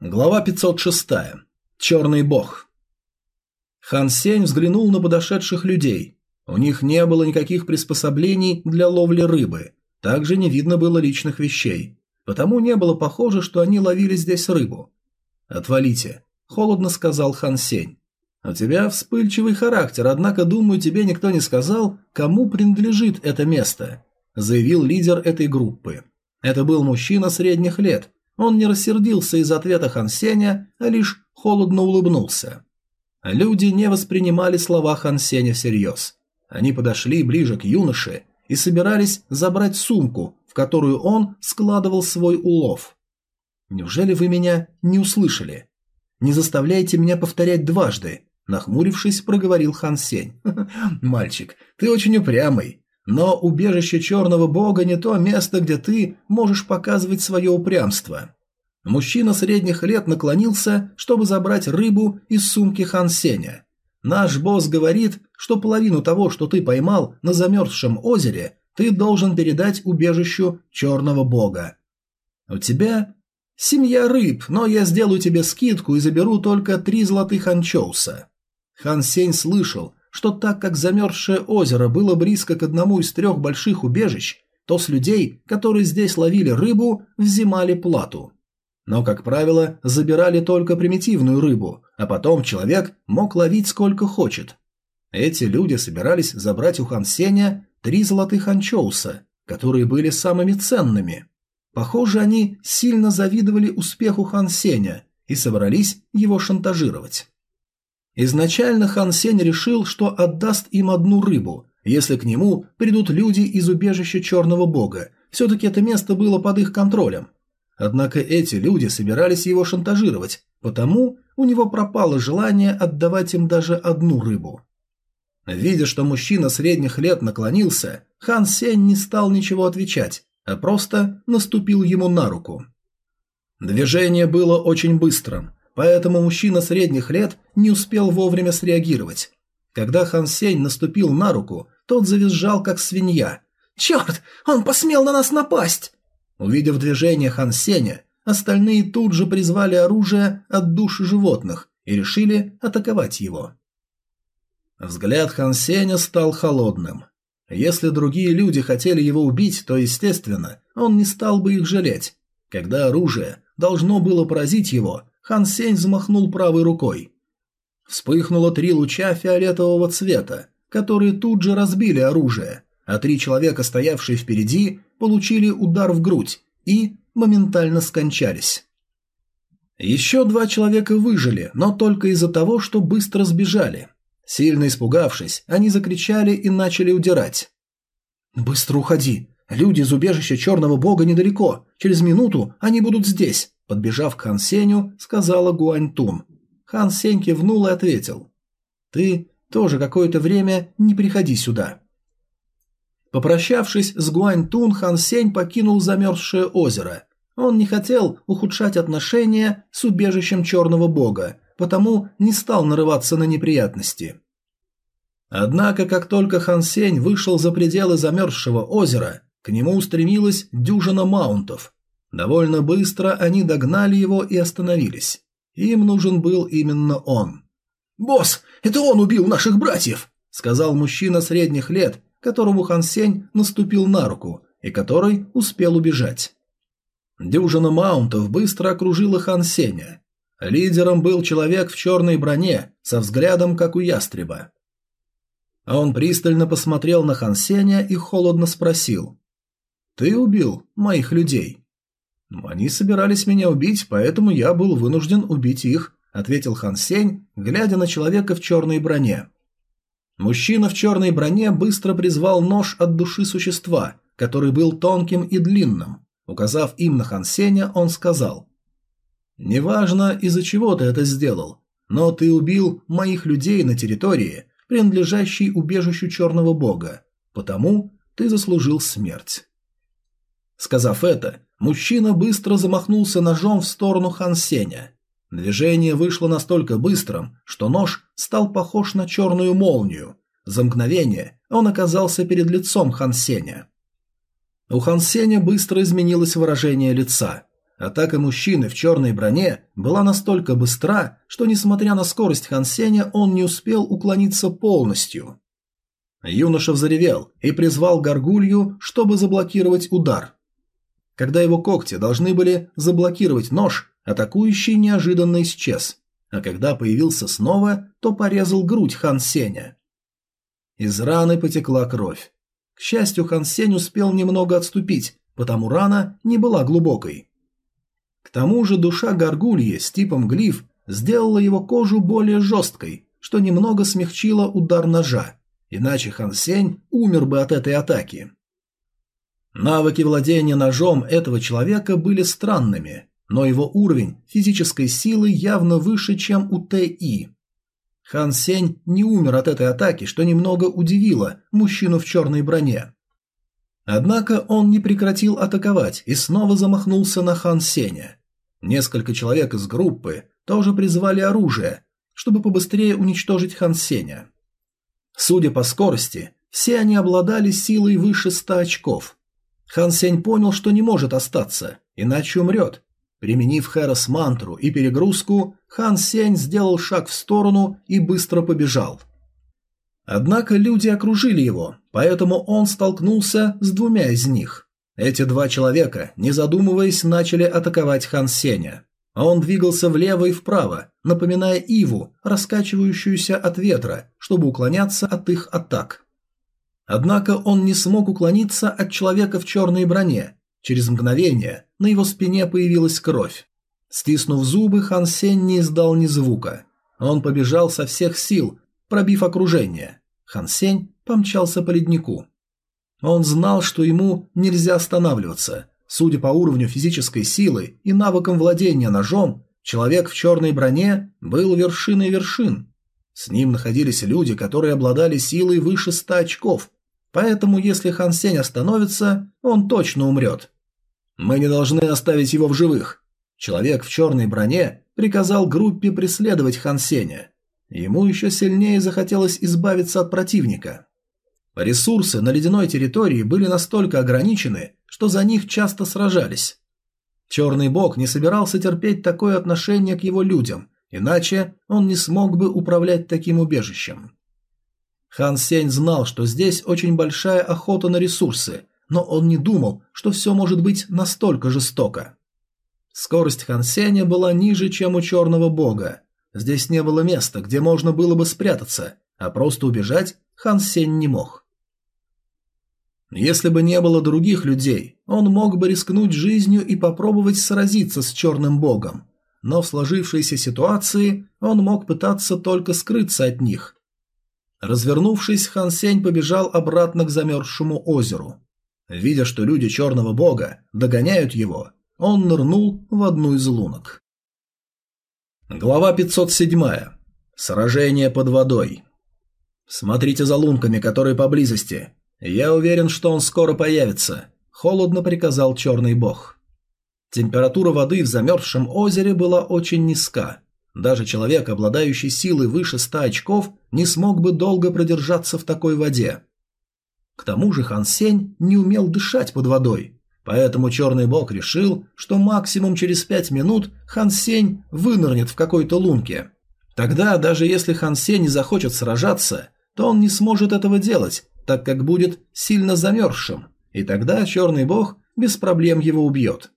Глава 506. Черный бог. Хан Сень взглянул на подошедших людей. У них не было никаких приспособлений для ловли рыбы. Также не видно было личных вещей. Потому не было похоже, что они ловили здесь рыбу. «Отвалите», – холодно сказал Хан Сень. «У тебя вспыльчивый характер, однако, думаю, тебе никто не сказал, кому принадлежит это место», – заявил лидер этой группы. Это был мужчина средних лет – он не рассердился из-за ответа Хан Сеня, а лишь холодно улыбнулся. Люди не воспринимали слова Хан Сеня всерьез. Они подошли ближе к юноше и собирались забрать сумку, в которую он складывал свой улов. «Неужели вы меня не услышали? Не заставляйте меня повторять дважды», нахмурившись, проговорил Хан Сень. «Мальчик, ты очень упрямый. Но убежище черного бога не то место, где ты можешь показывать свое упрямство. Мужчина средних лет наклонился, чтобы забрать рыбу из сумки Хан Сеня. Наш босс говорит, что половину того, что ты поймал на замерзшем озере, ты должен передать убежищу черного бога. У тебя семья рыб, но я сделаю тебе скидку и заберу только три золотых анчоуса. Хан Сень слышал, что так как замерзшее озеро было близко к одному из трех больших убежищ, то с людей, которые здесь ловили рыбу, взимали плату. Но, как правило, забирали только примитивную рыбу, а потом человек мог ловить сколько хочет. Эти люди собирались забрать у Хан Сеня три золотых анчоуса, которые были самыми ценными. Похоже, они сильно завидовали успеху Хан Сеня и собрались его шантажировать. Изначально Хан Сень решил, что отдаст им одну рыбу, если к нему придут люди из убежища Черного Бога. Все-таки это место было под их контролем. Однако эти люди собирались его шантажировать, потому у него пропало желание отдавать им даже одну рыбу. Видя, что мужчина средних лет наклонился, Хан Сень не стал ничего отвечать, а просто наступил ему на руку. Движение было очень быстрым, Поэтому мужчина средних лет не успел вовремя среагировать. Когда Хан Сень наступил на руку, тот завизжал, как свинья. «Черт! Он посмел на нас напасть!» Увидев движение Хан Сеня, остальные тут же призвали оружие от душ животных и решили атаковать его. Взгляд Хан Сеня стал холодным. Если другие люди хотели его убить, то, естественно, он не стал бы их жалеть. Когда оружие должно было поразить его, Хан Сень взмахнул правой рукой. Вспыхнуло три луча фиолетового цвета, которые тут же разбили оружие, а три человека, стоявшие впереди, получили удар в грудь и моментально скончались. Еще два человека выжили, но только из-за того, что быстро сбежали. Сильно испугавшись, они закричали и начали удирать. «Быстро уходи! Люди из убежища Черного Бога недалеко. Через минуту они будут здесь. Подбежав к Хан Сеню, сказала Гуаньтун. Хан Сень кивнул и ответил. «Ты тоже какое-то время не приходи сюда». Попрощавшись с Гуаньтун, Хан Сень покинул замерзшее озеро. Он не хотел ухудшать отношения с убежищем Черного Бога, потому не стал нарываться на неприятности. Однако, как только Хан Сень вышел за пределы замерзшего озера, к нему устремилась дюжина маунтов – Довольно быстро они догнали его и остановились. Им нужен был именно он. «Босс, это он убил наших братьев!» — сказал мужчина средних лет, которому Хан Сень наступил на руку и который успел убежать. Дюжина маунтов быстро окружила Хан Сеня. Лидером был человек в черной броне со взглядом, как у ястреба. Он пристально посмотрел на Хан Сеня и холодно спросил. «Ты убил моих людей?» «Они собирались меня убить, поэтому я был вынужден убить их», — ответил Хан Сень, глядя на человека в черной броне. Мужчина в черной броне быстро призвал нож от души существа, который был тонким и длинным. Указав им на Хан Сеня, он сказал, «Неважно, из-за чего ты это сделал, но ты убил моих людей на территории, принадлежащей убежищу черного бога, потому ты заслужил смерть». Сказав это, Мужчина быстро замахнулся ножом в сторону Хан Сеня. Движение вышло настолько быстрым, что нож стал похож на черную молнию. За мгновение он оказался перед лицом Хан Сеня. У Хан Сеня быстро изменилось выражение лица. Атака мужчины в черной броне была настолько быстра, что, несмотря на скорость Хан Сеня, он не успел уклониться полностью. Юноша взревел и призвал горгулью, чтобы заблокировать удар. Когда его когти должны были заблокировать нож, атакующий неожиданно исчез, а когда появился снова, то порезал грудь Хан Сеня. Из раны потекла кровь. К счастью, Хан Сень успел немного отступить, потому рана не была глубокой. К тому же душа горгульи с типом глиф сделала его кожу более жесткой, что немного смягчило удар ножа, иначе Хан Сень умер бы от этой атаки. Навыки владения ножом этого человека были странными, но его уровень физической силы явно выше, чем у Т.И. Хан Сень не умер от этой атаки, что немного удивило мужчину в черной броне. Однако он не прекратил атаковать и снова замахнулся на Хан Сеня. Несколько человек из группы тоже призвали оружие, чтобы побыстрее уничтожить Хан Сеня. Судя по скорости, все они обладали силой выше ста очков. Хан Сень понял, что не может остаться, иначе умрет. Применив Хэрос мантру и перегрузку, Хан Сень сделал шаг в сторону и быстро побежал. Однако люди окружили его, поэтому он столкнулся с двумя из них. Эти два человека, не задумываясь, начали атаковать Хан Сеня. Он двигался влево и вправо, напоминая Иву, раскачивающуюся от ветра, чтобы уклоняться от их атак. Однако он не смог уклониться от человека в черной броне. Через мгновение на его спине появилась кровь. Стиснув зубы, Хан Сень не издал ни звука. Он побежал со всех сил, пробив окружение. Хан Сень помчался по леднику. Он знал, что ему нельзя останавливаться. Судя по уровню физической силы и навыкам владения ножом, человек в черной броне был вершиной вершин. С ним находились люди, которые обладали силой выше ста очков, поэтому если Хан Сень остановится, он точно умрет. Мы не должны оставить его в живых. Человек в черной броне приказал группе преследовать Хан Сеня. Ему еще сильнее захотелось избавиться от противника. Ресурсы на ледяной территории были настолько ограничены, что за них часто сражались. Черный бог не собирался терпеть такое отношение к его людям, иначе он не смог бы управлять таким убежищем. Хан Сень знал, что здесь очень большая охота на ресурсы, но он не думал, что все может быть настолько жестоко. Скорость Хан Сеня была ниже, чем у черного бога. Здесь не было места, где можно было бы спрятаться, а просто убежать Хан Сень не мог. Если бы не было других людей, он мог бы рискнуть жизнью и попробовать сразиться с черным богом. Но в сложившейся ситуации он мог пытаться только скрыться от них. Развернувшись, Хан Сень побежал обратно к замерзшему озеру. Видя, что люди черного бога догоняют его, он нырнул в одну из лунок. Глава 507. Сражение под водой. Смотрите за лунками, которые поблизости. «Я уверен, что он скоро появится», – холодно приказал черный бог. Температура воды в замерзшем озере была очень низка. Даже человек, обладающий силой выше ста очков, не смог бы долго продержаться в такой воде. К тому же Хан Сень не умел дышать под водой, поэтому черный бог решил, что максимум через пять минут Хан Сень вынырнет в какой-то лунке. Тогда, даже если Хан Сень не захочет сражаться, то он не сможет этого делать, так как будет сильно замерзшим, и тогда черный бог без проблем его убьет.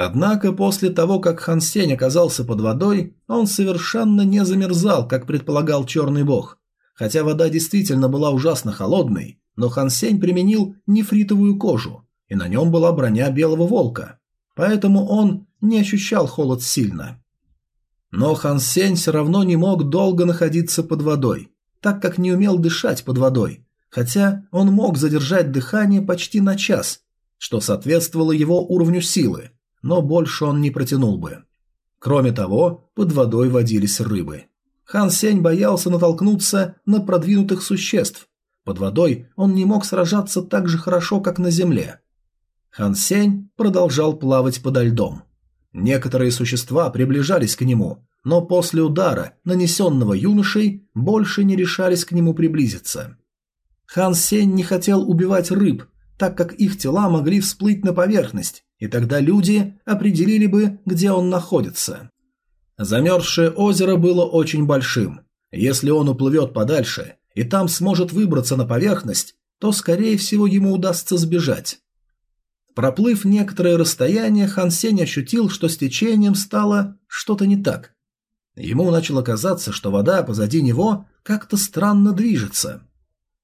Однако после того, как Хан Сень оказался под водой, он совершенно не замерзал, как предполагал черный бог. Хотя вода действительно была ужасно холодной, но Хан Сень применил нефритовую кожу, и на нем была броня белого волка, поэтому он не ощущал холод сильно. Но Хан Сень все равно не мог долго находиться под водой, так как не умел дышать под водой, хотя он мог задержать дыхание почти на час, что соответствовало его уровню силы, но больше он не протянул бы. Кроме того, под водой водились рыбы. Хан Сень боялся натолкнуться на продвинутых существ. Под водой он не мог сражаться так же хорошо, как на земле. Хан Сень продолжал плавать подо льдом. Некоторые существа приближались к нему, но после удара, нанесенного юношей, больше не решались к нему приблизиться. Хан Сень не хотел убивать рыб, так как их тела могли всплыть на поверхность, и тогда люди определили бы, где он находится. Замерзшее озеро было очень большим. Если он уплывет подальше и там сможет выбраться на поверхность, то, скорее всего, ему удастся сбежать. Проплыв некоторое расстояние, Хан Сень ощутил, что с течением стало что-то не так. Ему начало казаться, что вода позади него как-то странно движется.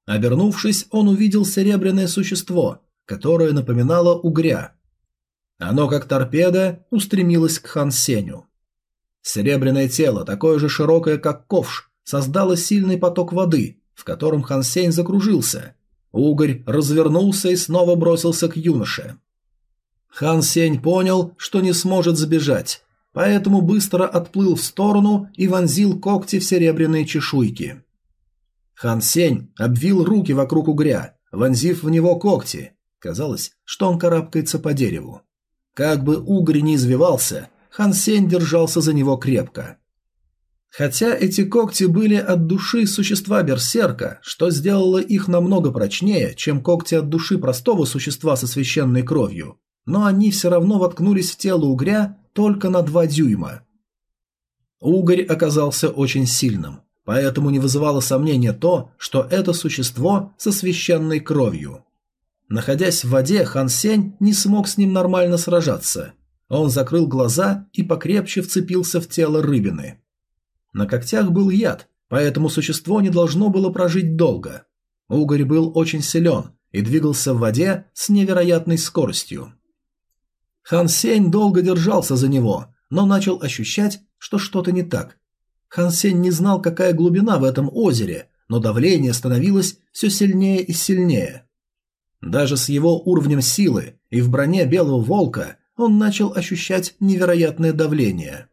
Обернувшись, он увидел серебряное существо, которое напоминало угря. Оно, как торпеда, устремилось к Хан Сеню. Серебряное тело, такое же широкое, как ковш, создало сильный поток воды, в котором Хан Сень закружился. Угорь развернулся и снова бросился к юноше. Хан Сень понял, что не сможет сбежать, поэтому быстро отплыл в сторону и вонзил когти в серебряные чешуйки. Хан Сень обвил руки вокруг угря, вонзив в него когти. Казалось, что он карабкается по дереву. Как бы угорь не извивался, Хан Сень держался за него крепко. Хотя эти когти были от души существа берсерка, что сделало их намного прочнее, чем когти от души простого существа со священной кровью, но они все равно воткнулись в тело угря только на два дюйма. Угорь оказался очень сильным, поэтому не вызывало сомнения то, что это существо со священной кровью. Находясь в воде, Хан Сень не смог с ним нормально сражаться. Он закрыл глаза и покрепче вцепился в тело рыбины. На когтях был яд, поэтому существо не должно было прожить долго. Угорь был очень силен и двигался в воде с невероятной скоростью. Хан Сень долго держался за него, но начал ощущать, что что-то не так. Хан Сень не знал, какая глубина в этом озере, но давление становилось все сильнее и сильнее. Даже с его уровнем силы и в броне Белого Волка он начал ощущать невероятное давление.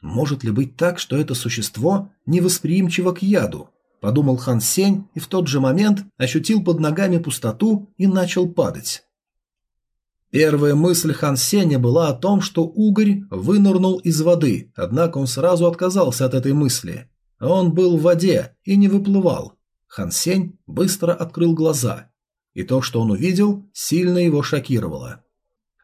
Может ли быть так, что это существо невосприимчиво к яду? Подумал Хан Сень и в тот же момент ощутил под ногами пустоту и начал падать. Первая мысль Хан Сеня была о том, что угорь вынырнул из воды, однако он сразу отказался от этой мысли. Он был в воде и не выплывал. Хан Сень быстро открыл глаза, и то, что он увидел, сильно его шокировало.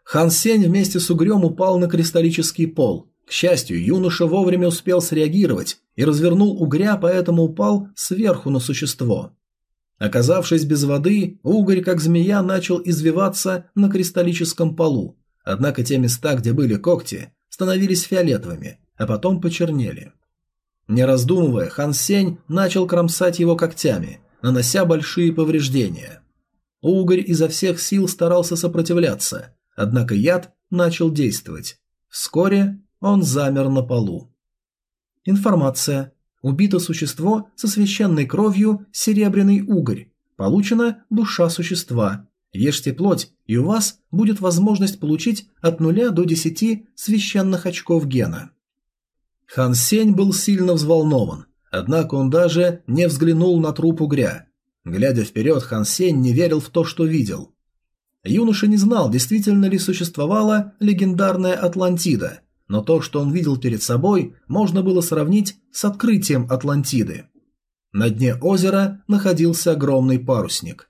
Хан Сень вместе с угрем упал на кристаллический пол. К счастью, юноша вовремя успел среагировать и развернул угря, поэтому упал сверху на существо. Оказавшись без воды, угорь, как змея, начал извиваться на кристаллическом полу, однако те места, где были когти, становились фиолетовыми, а потом почернели. Не раздумывая, Хан Сень начал кромсать его когтями, нанося большие повреждения. Угорь изо всех сил старался сопротивляться, однако яд начал действовать. Вскоре он замер на полу. Информация. Убито существо со священной кровью серебряный угорь. Получена душа существа. Ешьте плоть, и у вас будет возможность получить от 0 до 10 священных очков гена. Хан Сень был сильно взволнован, однако он даже не взглянул на труп угря. Глядя вперед, Хан Сень не верил в то, что видел. Юноша не знал, действительно ли существовала легендарная Атлантида – но то, что он видел перед собой, можно было сравнить с открытием Атлантиды. На дне озера находился огромный парусник.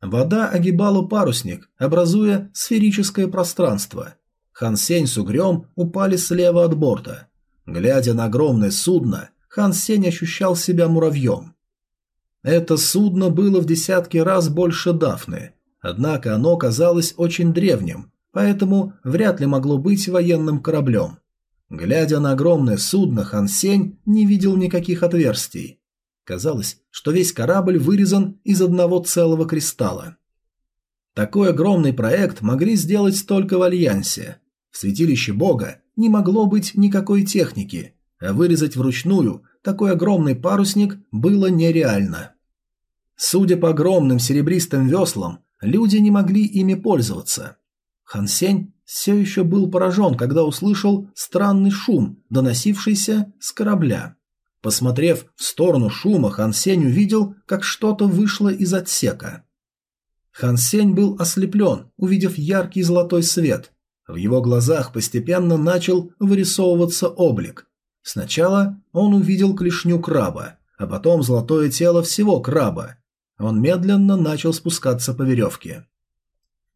Вода огибала парусник, образуя сферическое пространство. Хан Сень с угрем упали слева от борта. Глядя на огромное судно, Хан Сень ощущал себя муравьем. Это судно было в десятки раз больше Дафны, однако оно казалось очень древним поэтому вряд ли могло быть военным кораблем. Глядя на огромное судно, Хан Сень не видел никаких отверстий. Казалось, что весь корабль вырезан из одного целого кристалла. Такой огромный проект могли сделать только в Альянсе. В святилище Бога не могло быть никакой техники, а вырезать вручную такой огромный парусник было нереально. Судя по огромным серебристым веслам, люди не могли ими пользоваться. Хан Сень все еще был поражен, когда услышал странный шум, доносившийся с корабля. Посмотрев в сторону шума, Хан Сень увидел, как что-то вышло из отсека. Хан Сень был ослеплен, увидев яркий золотой свет. В его глазах постепенно начал вырисовываться облик. Сначала он увидел клешню краба, а потом золотое тело всего краба. Он медленно начал спускаться по веревке.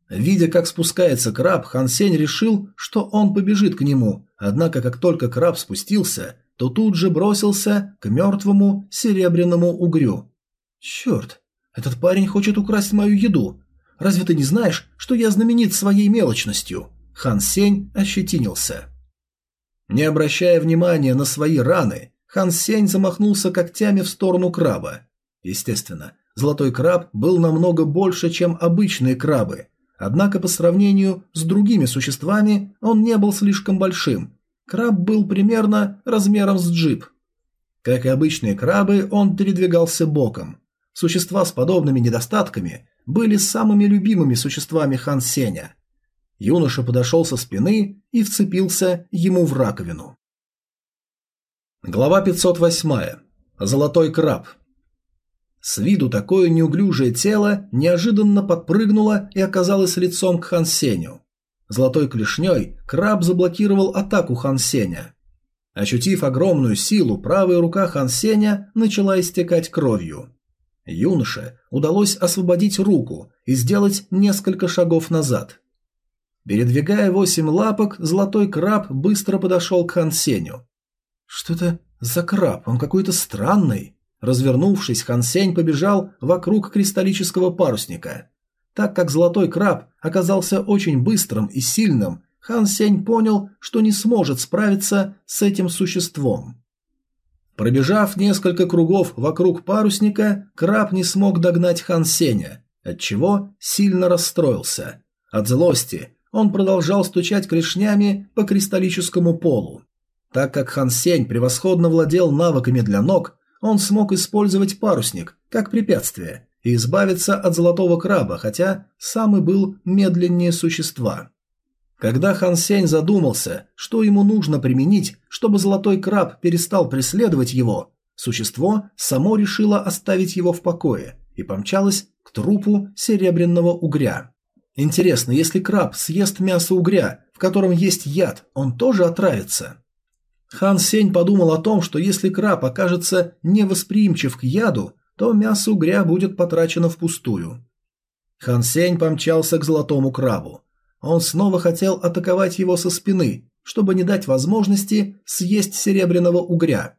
Видя, как спускается краб, Хан Сень решил, что он побежит к нему, однако как только краб спустился, то тут же бросился к мертвому серебряному угрю. «Черт, этот парень хочет украсть мою еду. Разве ты не знаешь, что я знаменит своей мелочностью?» Хан Сень ощетинился. Не обращая внимания на свои раны, Хан Сень замахнулся когтями в сторону краба. Естественно, золотой краб был намного больше, чем обычные крабы, Однако по сравнению с другими существами он не был слишком большим. Краб был примерно размером с джип. Как и обычные крабы, он передвигался боком. Существа с подобными недостатками были самыми любимыми существами Хан Сеня. Юноша подошел со спины и вцепился ему в раковину. Глава 508. Золотой краб. С виду такое неуклюжее тело неожиданно подпрыгнуло и оказалось лицом к Хан Сеню. Золотой клешней краб заблокировал атаку Хан Сеня. Ощутив огромную силу, правая рука Хан Сеня начала истекать кровью. Юноше удалось освободить руку и сделать несколько шагов назад. Передвигая восемь лапок, золотой краб быстро подошел к Хан Сеню. «Что это за краб? Он какой-то странный». Развернувшись, Хан Сень побежал вокруг кристаллического парусника. Так как золотой краб оказался очень быстрым и сильным, Хан Сень понял, что не сможет справиться с этим существом. Пробежав несколько кругов вокруг парусника, краб не смог догнать Хан Сеня, отчего сильно расстроился. От злости он продолжал стучать клешнями по кристаллическому полу. Так как Хан Сень превосходно владел навыками для ног, он смог использовать парусник как препятствие и избавиться от золотого краба, хотя сам и был медленнее существа. Когда Хан Сень задумался, что ему нужно применить, чтобы золотой краб перестал преследовать его, существо само решило оставить его в покое и помчалось к трупу серебряного угря. Интересно, если краб съест мясо угря, в котором есть яд, он тоже отравится? Хан Сень подумал о том, что если краб окажется невосприимчив к яду, то мясо угря будет потрачено впустую. Хан Сень помчался к золотому крабу. Он снова хотел атаковать его со спины, чтобы не дать возможности съесть серебряного угря.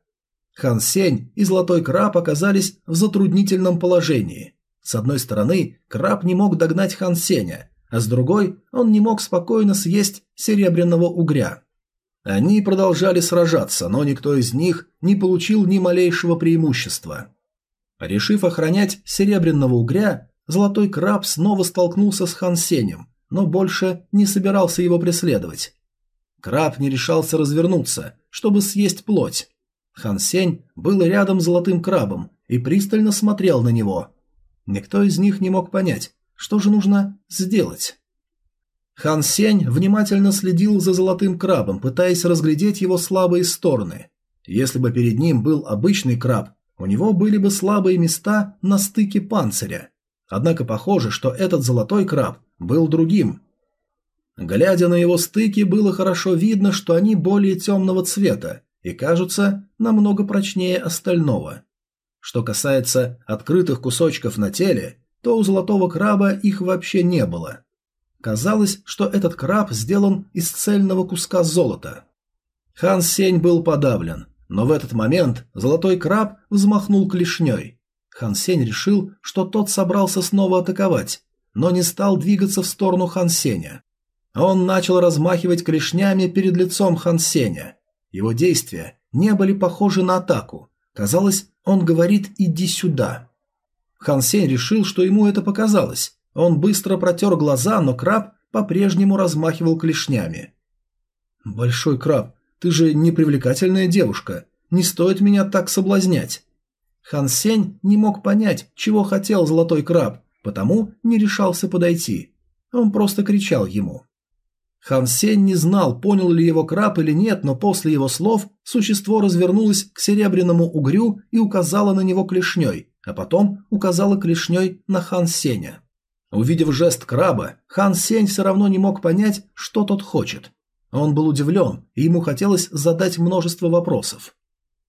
Хан Сень и золотой краб оказались в затруднительном положении. С одной стороны, краб не мог догнать Хан Сеня, а с другой он не мог спокойно съесть серебряного угря. Они продолжали сражаться, но никто из них не получил ни малейшего преимущества. Решив охранять серебряного угря, золотой краб снова столкнулся с Хан Сенем, но больше не собирался его преследовать. Краб не решался развернуться, чтобы съесть плоть. Хан Сень был рядом с золотым крабом и пристально смотрел на него. Никто из них не мог понять, что же нужно сделать. Хан Сень внимательно следил за золотым крабом, пытаясь разглядеть его слабые стороны. Если бы перед ним был обычный краб, у него были бы слабые места на стыке панциря. Однако похоже, что этот золотой краб был другим. Глядя на его стыки, было хорошо видно, что они более темного цвета и кажутся намного прочнее остального. Что касается открытых кусочков на теле, то у золотого краба их вообще не было. Казалось, что этот краб сделан из цельного куска золота. Хан Сень был подавлен, но в этот момент золотой краб взмахнул клешней. Хан Сень решил, что тот собрался снова атаковать, но не стал двигаться в сторону Хан Сеня. Он начал размахивать клешнями перед лицом Хан Сеня. Его действия не были похожи на атаку. Казалось, он говорит «иди сюда». Хан Сень решил, что ему это показалось, он быстро протер глаза, но краб по-прежнему размахивал клешнями. «Большой краб, ты же непривлекательная девушка. Не стоит меня так соблазнять». Хан Сень не мог понять, чего хотел золотой краб, потому не решался подойти. Он просто кричал ему. Хан Сень не знал, понял ли его краб или нет, но после его слов существо развернулось к серебряному угрю и указало на него клешней, а потом указало клешней на Хан Сеня. Увидев жест краба, Хан Сень все равно не мог понять, что тот хочет. Он был удивлен, и ему хотелось задать множество вопросов.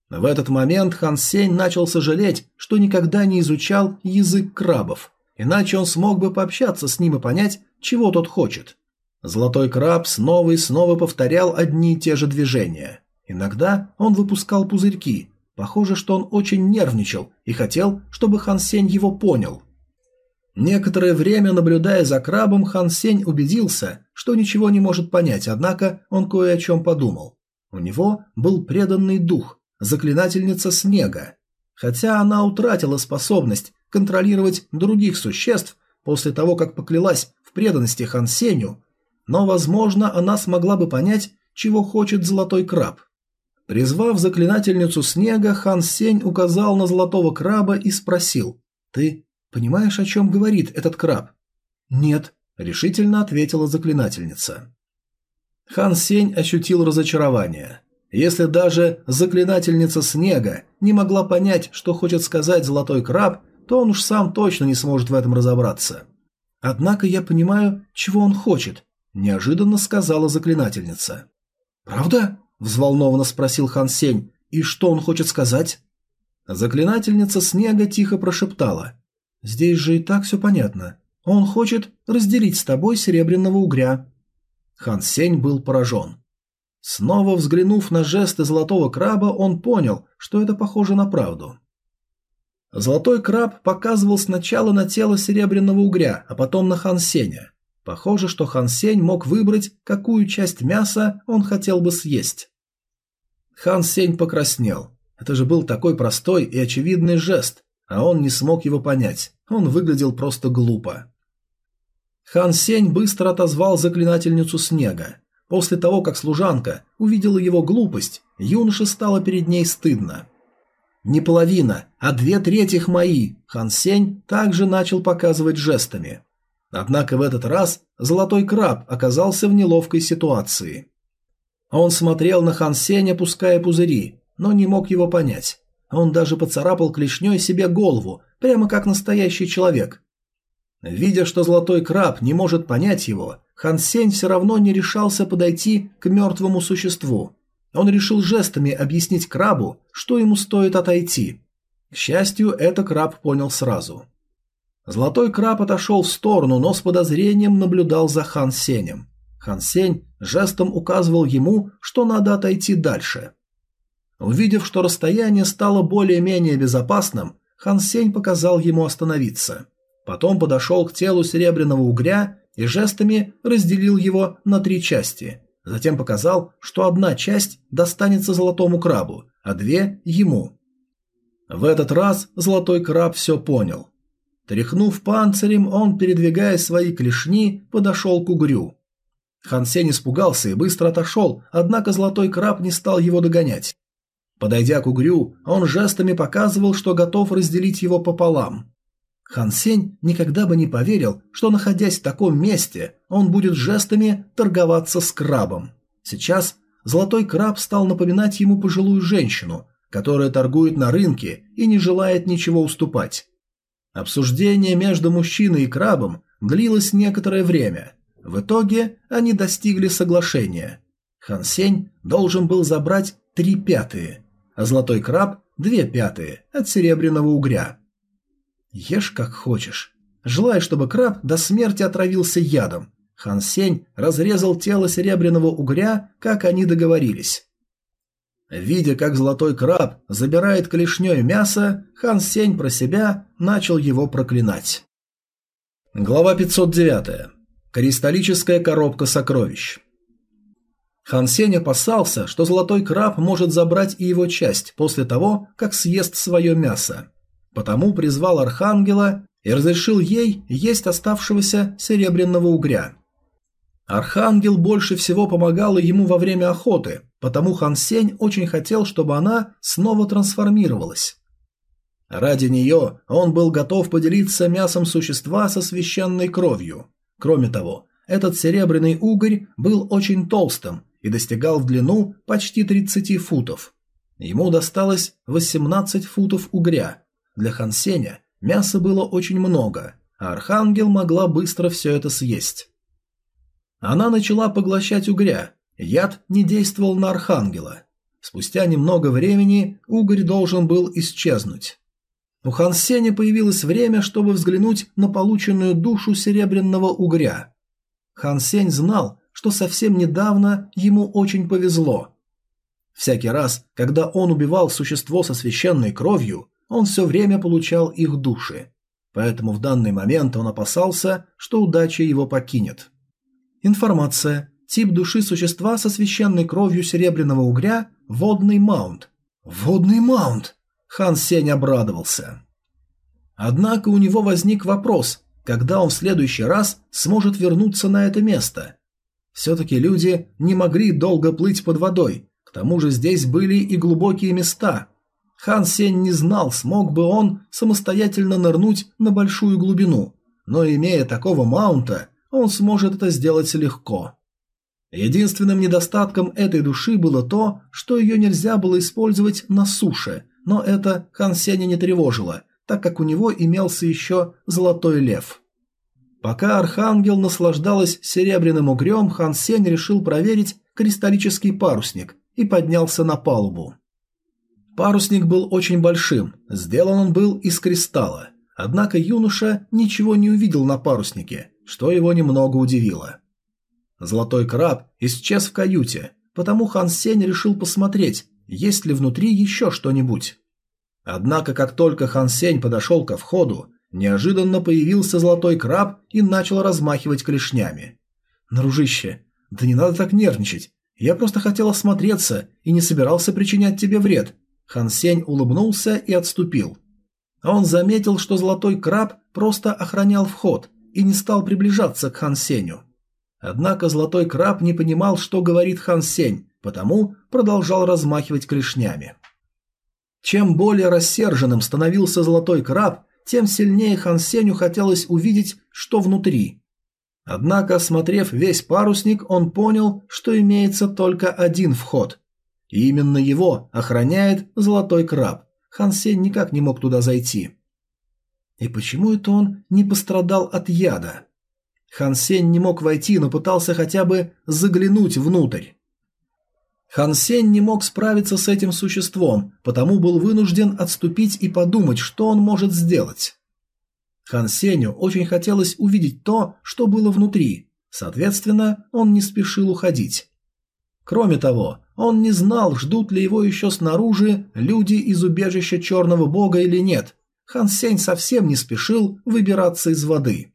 В этот момент Хан Сень начал сожалеть, что никогда не изучал язык крабов, иначе он смог бы пообщаться с ним и понять, чего тот хочет. Золотой краб снова и снова повторял одни и те же движения. Иногда он выпускал пузырьки. Похоже, что он очень нервничал и хотел, чтобы Хан Сень его понял. Некоторое время, наблюдая за крабом, Хан Сень убедился, что ничего не может понять, однако он кое о чем подумал. У него был преданный дух, заклинательница снега. Хотя она утратила способность контролировать других существ после того, как поклялась в преданности Хан Сенью, но, возможно, она смогла бы понять, чего хочет золотой краб. Призвав заклинательницу снега, Хан Сень указал на золотого краба и спросил «Ты понимаешь, о чем говорит этот краб?» «Нет», – решительно ответила заклинательница. Хан Сень ощутил разочарование. Если даже заклинательница снега не могла понять, что хочет сказать золотой краб, то он уж сам точно не сможет в этом разобраться. Однако я понимаю, чего он хочет, неожиданно сказала заклинательница. Правда? взволнованно спросил Хан Сень. И что он хочет сказать? Заклинательница снега тихо прошептала: "Здесь же и так все понятно. Он хочет разделить с тобой серебряного угря". Хан Сень был поражен. Снова взглянув на жесты золотого краба, он понял, что это похоже на правду. Золотой краб показывал сначала на тело серебряного угря, а потом на Хан Сеня. Похоже, что Хан Сень мог выбрать, какую часть мяса он хотел бы съесть. Хан Сень покраснел. Это же был такой простой и очевидный жест, а он не смог его понять. Он выглядел просто глупо. Хан Сень быстро отозвал заклинательницу снега. После того, как служанка увидела его глупость, юноше стало перед ней стыдно. «Не половина, а две трети мои!» Хан Сень также начал показывать жестами. Однако в этот раз золотой краб оказался в неловкой ситуации. Он смотрел на Хан Сеня, пуская пузыри, но не мог его понять. Он даже поцарапал клешней себе голову, прямо как настоящий человек. Видя, что золотой краб не может понять его, Хан Сень все равно не решался подойти к мертвому существу. Он решил жестами объяснить крабу, что ему стоит отойти. К счастью, это краб понял сразу. Золотой краб отошел в сторону, но с подозрением наблюдал за Хан Сенем. Хан Сень жестом указывал ему, что надо отойти дальше. Увидев, что расстояние стало более-менее безопасным, Хан Сень показал ему остановиться. Потом подошел к телу серебряного угря и жестами разделил его на три части. Затем показал, что одна часть достанется золотому крабу, а две – ему. В этот раз золотой краб все понял. Тряхнув панцирем, он, передвигая свои клешни, подошел к угрю. Хансен испугался и быстро отошел, однако золотой краб не стал его догонять. Подойдя к угрю, он жестами показывал, что готов разделить его пополам. Хан Сень никогда бы не поверил, что, находясь в таком месте, он будет жестами торговаться с крабом. Сейчас золотой краб стал напоминать ему пожилую женщину, которая торгует на рынке и не желает ничего уступать. Обсуждение между мужчиной и крабом длилось некоторое время. В итоге они достигли соглашения. Хан Сень должен был забрать три пятые, а золотой краб – две пятые от серебряного угря. Ешь как хочешь. Желая, чтобы краб до смерти отравился ядом. Хан Сень разрезал тело серебряного угря, как они договорились. Видя, как золотой краб забирает клешней мясо, Хан Сень про себя начал его проклинать. Глава 509. Кристаллическая коробка сокровищ. Хан Сень опасался, что золотой краб может забрать и его часть после того, как съест свое мясо. Потому призвал архангела и разрешил ей есть оставшегося серебряного угря. Архангел больше всего помогала ему во время охоты, потому Хан Сень очень хотел, чтобы она снова трансформировалась. Ради нее он был готов поделиться мясом существа со священной кровью. Кроме того, этот серебряный угорь был очень толстым и достигал в длину почти 30 футов. Ему досталось 18 футов угря, для Хансеня мяса было очень много, а Архангел могла быстро все это съесть. Она начала поглощать угря, яд не действовал на Архангела. Спустя немного времени угорь должен был исчезнуть. У Хан Сеня появилось время, чтобы взглянуть на полученную душу серебряного угря. Хан Сень знал, что совсем недавно ему очень повезло. Всякий раз, когда он убивал существо со священной кровью, он все время получал их души. Поэтому в данный момент он опасался, что удача его покинет. Информация. Тип души существа со священной кровью серебряного угря – водный маунт. Водный маунт! Хан Сень обрадовался. Однако у него возник вопрос, когда он в следующий раз сможет вернуться на это место. Все-таки люди не могли долго плыть под водой, к тому же здесь были и глубокие места. Хан Сень не знал, смог бы он самостоятельно нырнуть на большую глубину, но имея такого маунта, он сможет это сделать легко. Единственным недостатком этой души было то, что ее нельзя было использовать на суше, но это Хан Сеня не тревожило, так как у него имелся еще золотой лев. Пока Архангел наслаждалась серебряным угрем, Хан Сень решил проверить кристаллический парусник и поднялся на палубу. Парусник был очень большим, сделан он был из кристалла. Однако юноша ничего не увидел на паруснике, что его немного удивило. Золотой краб исчез в каюте, потому Хан Сень решил посмотреть, есть ли внутри еще что-нибудь. Однако, как только Хан Сень подошел ко входу, неожиданно появился золотой краб и начал размахивать клешнями. «Наружище, да не надо так нервничать. Я просто хотел осмотреться и не собирался причинять тебе вред». Хан Сень улыбнулся и отступил. Он заметил, что золотой краб просто охранял вход и не стал приближаться к Хан Сенью. Однако Золотой Краб не понимал, что говорит Хан Сень, потому продолжал размахивать клешнями. Чем более рассерженным становился Золотой Краб, тем сильнее Хан Сенью хотелось увидеть, что внутри. Однако, осмотрев весь парусник, он понял, что имеется только один вход. И именно его охраняет Золотой Краб. Хан Сень никак не мог туда зайти. И почему это он не пострадал от яда? Хан Сень не мог войти, но пытался хотя бы заглянуть внутрь. Хан Сень не мог справиться с этим существом, потому был вынужден отступить и подумать, что он может сделать. Хан Сенью очень хотелось увидеть то, что было внутри, соответственно, он не спешил уходить. Кроме того, он не знал, ждут ли его еще снаружи люди из убежища Черного Бога или нет. Хан Сень совсем не спешил выбираться из воды.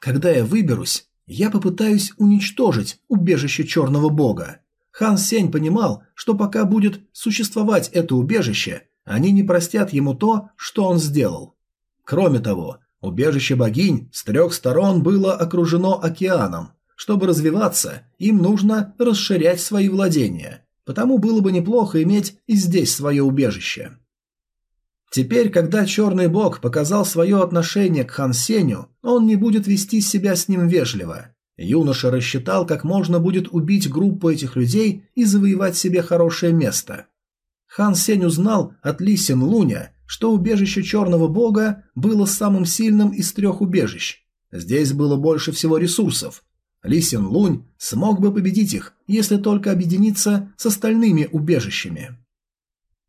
Когда я выберусь, я попытаюсь уничтожить убежище Черного Бога. Хан Сень понимал, что пока будет существовать это убежище, они не простят ему то, что он сделал. Кроме того, убежище богинь с трех сторон было окружено океаном. Чтобы развиваться, им нужно расширять свои владения, потому было бы неплохо иметь и здесь свое убежище. Теперь, когда Черный Бог показал свое отношение к Хан Сеню, он не будет вести себя с ним вежливо. Юноша рассчитал, как можно будет убить группу этих людей и завоевать себе хорошее место. Хан Сень узнал от Ли Син Луня, что убежище Черного Бога было самым сильным из трех убежищ. Здесь было больше всего ресурсов. Ли Син Лунь смог бы победить их, если только объединиться с остальными убежищами.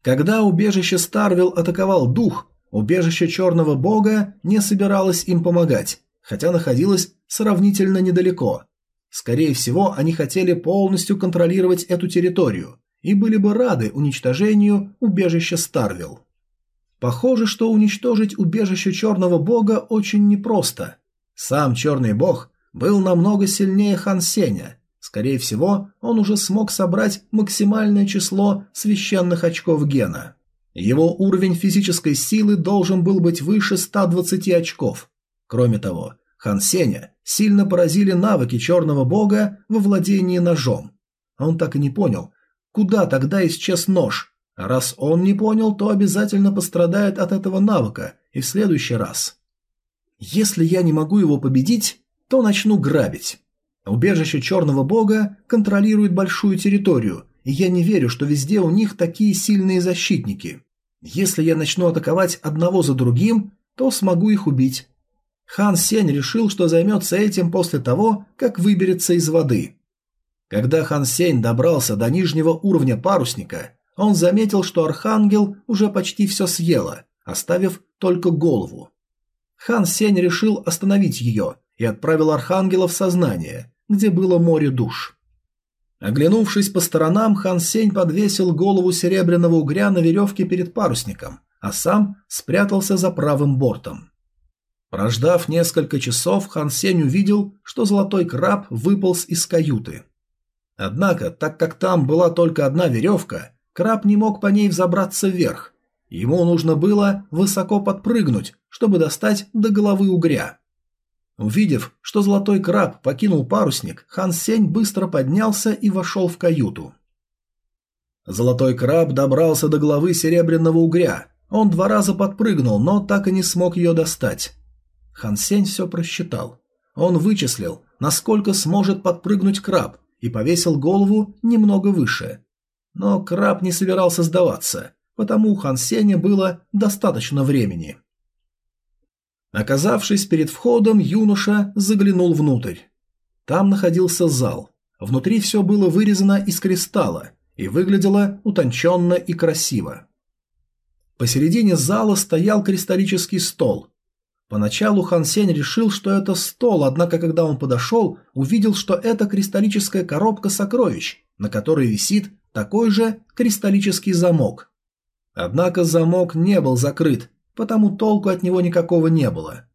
Когда убежище Старвилл атаковал дух, убежище Черного Бога не собиралось им помогать, хотя находилось сравнительно недалеко. Скорее всего, они хотели полностью контролировать эту территорию и были бы рады уничтожению убежища Старвилл. Похоже, что уничтожить убежище Черного Бога очень непросто. Сам Черный Бог был намного сильнее Хан Сеня, Скорее всего, он уже смог собрать максимальное число священных очков гена. Его уровень физической силы должен был быть выше 120 очков. Кроме того, Хан Сеня сильно поразили навыки черного бога во владении ножом. Он так и не понял, куда тогда исчез нож. А раз он не понял, то обязательно пострадает от этого навыка и в следующий раз. Если я не могу его победить, то начну грабить. Убежище Черного Бога контролирует большую территорию, и я не верю, что везде у них такие сильные защитники. Если я начну атаковать одного за другим, то смогу их убить. Хан Сень решил, что займется этим после того, как выберется из воды. Когда Хан Сень добрался до нижнего уровня парусника, он заметил, что Архангел уже почти все съела, оставив только голову. Хан Сень решил остановить ее и отправил архангела в сознание, где было море душ. Оглянувшись по сторонам, Хан Сень подвесил голову серебряного угря на веревке перед парусником, а сам спрятался за правым бортом. Прождав несколько часов, Хан Сень увидел, что золотой краб выполз из каюты. Однако, так как там была только одна веревка, краб не мог по ней взобраться вверх. Ему нужно было высоко подпрыгнуть, чтобы достать до головы угря. Увидев, что золотой краб покинул парусник, Хан Сень быстро поднялся и вошел в каюту. Золотой краб добрался до головы серебряного угря. Он два раза подпрыгнул, но так и не смог ее достать. Хан Сень все просчитал. Он вычислил, насколько сможет подпрыгнуть краб, и повесил голову немного выше. Но краб не собирался сдаваться, потому у Хан Сеня было достаточно времени. Оказавшись перед входом, юноша заглянул внутрь. Там находился зал. Внутри все было вырезано из кристалла и выглядело утонченно и красиво. Посередине зала стоял кристаллический стол. Поначалу Хан Сень решил, что это стол, однако когда он подошел, увидел, что это кристаллическая коробка сокровищ, на которой висит такой же кристаллический замок. Однако замок не был закрыт, потому толку от него никакого не было.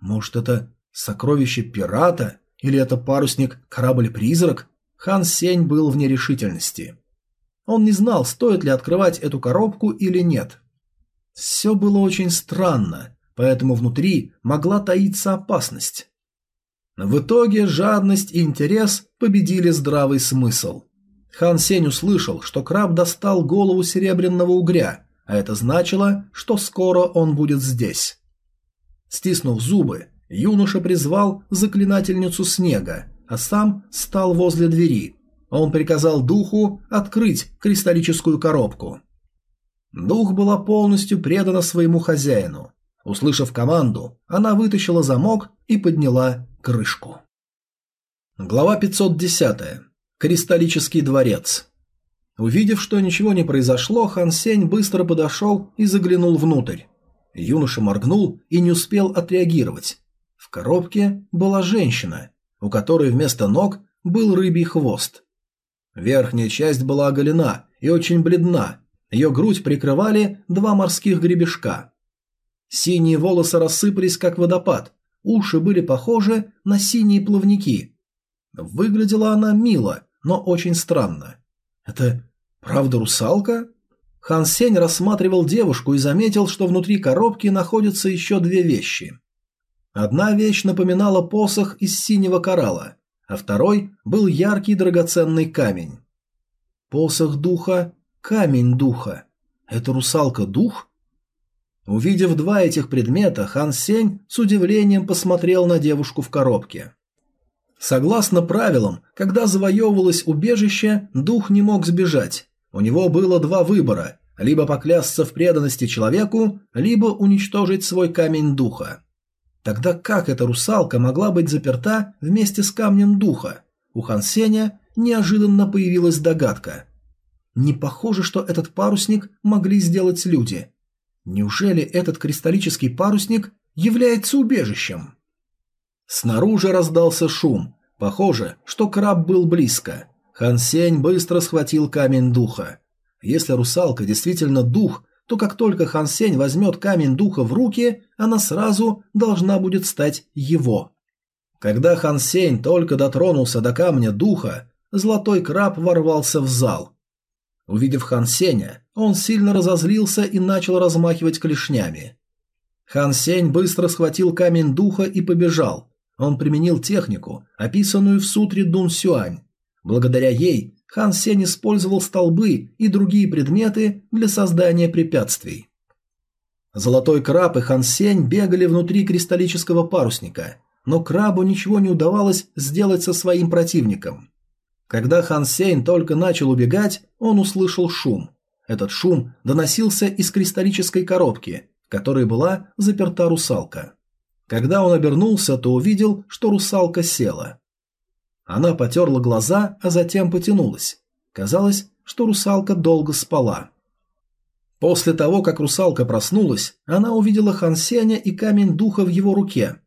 Может, это сокровище пирата или это парусник корабль-призрак? Хан Сень был в нерешительности. Он не знал, стоит ли открывать эту коробку или нет. Все было очень странно, поэтому внутри могла таиться опасность. В итоге жадность и интерес победили здравый смысл. Хан Сень услышал, что краб достал голову серебряного угря а это значило, что скоро он будет здесь. Стиснув зубы, юноша призвал заклинательницу снега, а сам стал возле двери. Он приказал духу открыть кристаллическую коробку. Дух была полностью предана своему хозяину. Услышав команду, она вытащила замок и подняла крышку. Глава 510. Кристаллический дворец. Увидев, что ничего не произошло, Хан Сень быстро подошел и заглянул внутрь. Юноша моргнул и не успел отреагировать. В коробке была женщина, у которой вместо ног был рыбий хвост. Верхняя часть была оголена и очень бледна, ее грудь прикрывали два морских гребешка. Синие волосы рассыпались, как водопад, уши были похожи на синие плавники. Выглядела она мило, но очень странно. Это Правда, русалка? Хан Сень рассматривал девушку и заметил, что внутри коробки находятся еще две вещи. Одна вещь напоминала посох из синего коралла, а второй был яркий драгоценный камень. Посох духа, камень духа. Это русалка дух? Увидев два этих предмета, Хан Сень с удивлением посмотрел на девушку в коробке. Согласно правилам, когда завоевывалось убежище, дух не мог сбежать, у него было два выбора – либо поклясться в преданности человеку, либо уничтожить свой камень духа. Тогда как эта русалка могла быть заперта вместе с камнем духа? У Хансеня неожиданно появилась догадка. Не похоже, что этот парусник могли сделать люди. Неужели этот кристаллический парусник является убежищем? Снаружи раздался шум. Похоже, что краб был близко. Хан Сень быстро схватил камень духа. Если русалка действительно дух, то как только Хан Сень возьмет камень духа в руки, она сразу должна будет стать его. Когда Хан Сень только дотронулся до камня духа, золотой краб ворвался в зал. Увидев Хан Сеня, он сильно разозлился и начал размахивать клешнями. Хан Сень быстро схватил камень духа и побежал. Он применил технику, описанную в сутре Дун Сюань. Благодаря ей Хан Сень использовал столбы и другие предметы для создания препятствий. Золотой краб и Хан Сень бегали внутри кристаллического парусника, но крабу ничего не удавалось сделать со своим противником. Когда Хан Сень только начал убегать, он услышал шум. Этот шум доносился из кристаллической коробки, в которой была заперта русалка. Когда он обернулся, то увидел, что русалка села. Она потерла глаза, а затем потянулась. Казалось, что русалка долго спала. После того, как русалка проснулась, она увидела Хан Сеня и камень духа в его руке.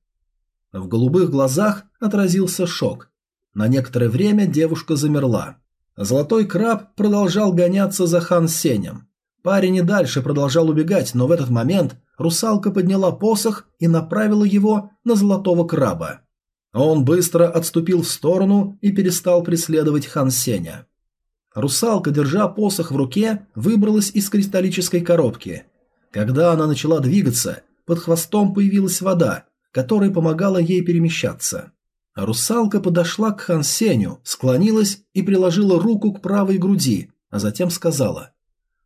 В голубых глазах отразился шок. На некоторое время девушка замерла. Золотой краб продолжал гоняться за Хан Сенем. Парень и дальше продолжал убегать, но в этот момент русалка подняла посох и направила его на золотого краба. Он быстро отступил в сторону и перестал преследовать Хан Сеня. Русалка, держа посох в руке, выбралась из кристаллической коробки. Когда она начала двигаться, под хвостом появилась вода, которая помогала ей перемещаться. Русалка подошла к Хан Сеню, склонилась и приложила руку к правой груди, а затем сказала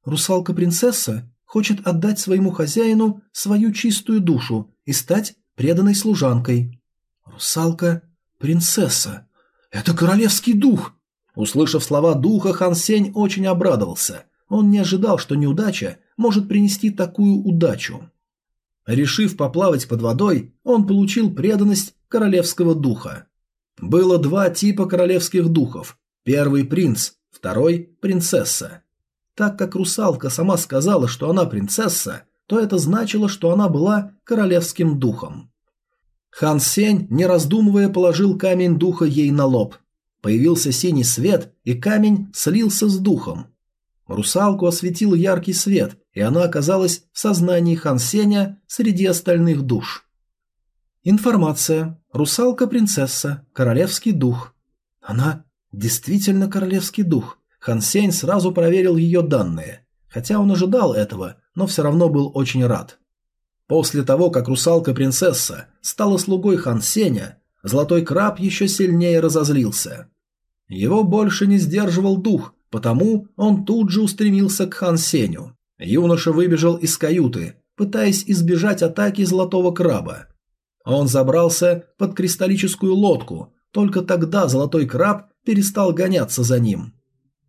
«Русалка-принцесса хочет отдать своему хозяину свою чистую душу и стать преданной служанкой». «Русалка-принцесса! Это королевский дух!» Услышав слова духа, Хан Сень очень обрадовался. Он не ожидал, что неудача может принести такую удачу. Решив поплавать под водой, он получил преданность королевского духа. Было два типа королевских духов. Первый – принц, второй – принцесса. Так как русалка сама сказала, что она принцесса, то это значило, что она была королевским духом. Хан Сень, не раздумывая, положил камень духа ей на лоб – Появился синий свет, и камень слился с духом. Русалку осветил яркий свет, и она оказалась в сознании Хан Сеня среди остальных душ. Информация. Русалка-принцесса. Королевский дух. Она действительно королевский дух. Хан Сень сразу проверил ее данные. Хотя он ожидал этого, но все равно был очень рад. После того, как русалка-принцесса стала слугой Хан Сеня, Золотой краб еще сильнее разозлился. Его больше не сдерживал дух, потому он тут же устремился к Хан Сеню. Юноша выбежал из каюты, пытаясь избежать атаки золотого краба. Он забрался под кристаллическую лодку, только тогда золотой краб перестал гоняться за ним.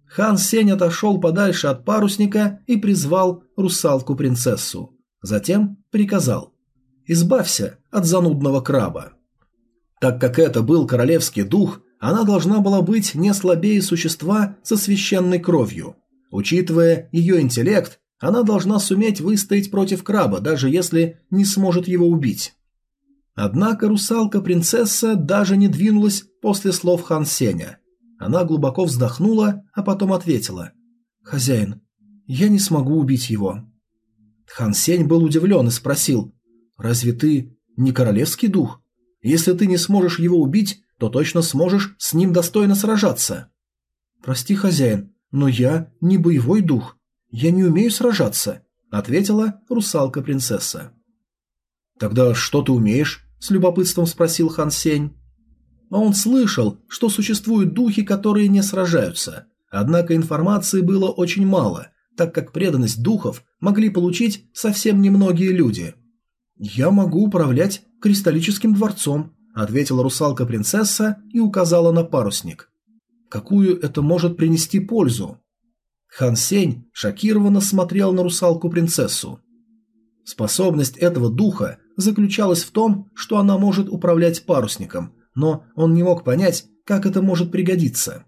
Хан Сень отошел подальше от парусника и призвал русалку-принцессу. Затем приказал «Избавься от занудного краба». Так как это был королевский дух, она должна была быть не слабее существа со священной кровью. Учитывая ее интеллект, она должна суметь выстоять против краба, даже если не сможет его убить. Однако русалка-принцесса даже не двинулась после слов Хан Сеня. Она глубоко вздохнула, а потом ответила. «Хозяин, я не смогу убить его». Хан Сень был удивлен и спросил. «Разве ты не королевский дух?» Если ты не сможешь его убить, то точно сможешь с ним достойно сражаться. Прости, хозяин, но я не боевой дух. Я не умею сражаться, ответила русалка-принцесса. Тогда что ты умеешь? С любопытством спросил Хан Сень. Он слышал, что существуют духи, которые не сражаются. Однако информации было очень мало, так как преданность духов могли получить совсем немногие люди. Я могу управлять кристаллическим дворцом», — ответила русалка-принцесса и указала на парусник. «Какую это может принести пользу?» Хан Сень шокированно смотрел на русалку-принцессу. Способность этого духа заключалась в том, что она может управлять парусником, но он не мог понять, как это может пригодиться.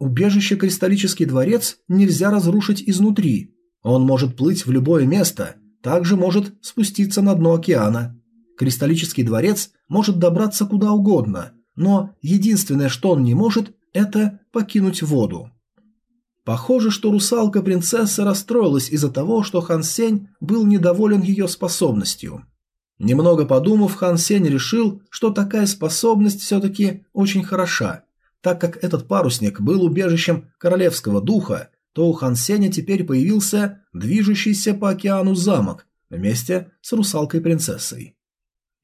Убежище Кристаллический дворец нельзя разрушить изнутри. Он может плыть в любое место, также может спуститься на дно океана. Кристаллический дворец может добраться куда угодно, но единственное, что он не может, это покинуть воду. Похоже, что русалка-принцесса расстроилась из-за того, что Хан Сень был недоволен ее способностью. Немного подумав, Хан Сень решил, что такая способность все-таки очень хороша. Так как этот парусник был убежищем королевского духа, то у Хан Сеня теперь появился движущийся по океану замок вместе с русалкой-принцессой.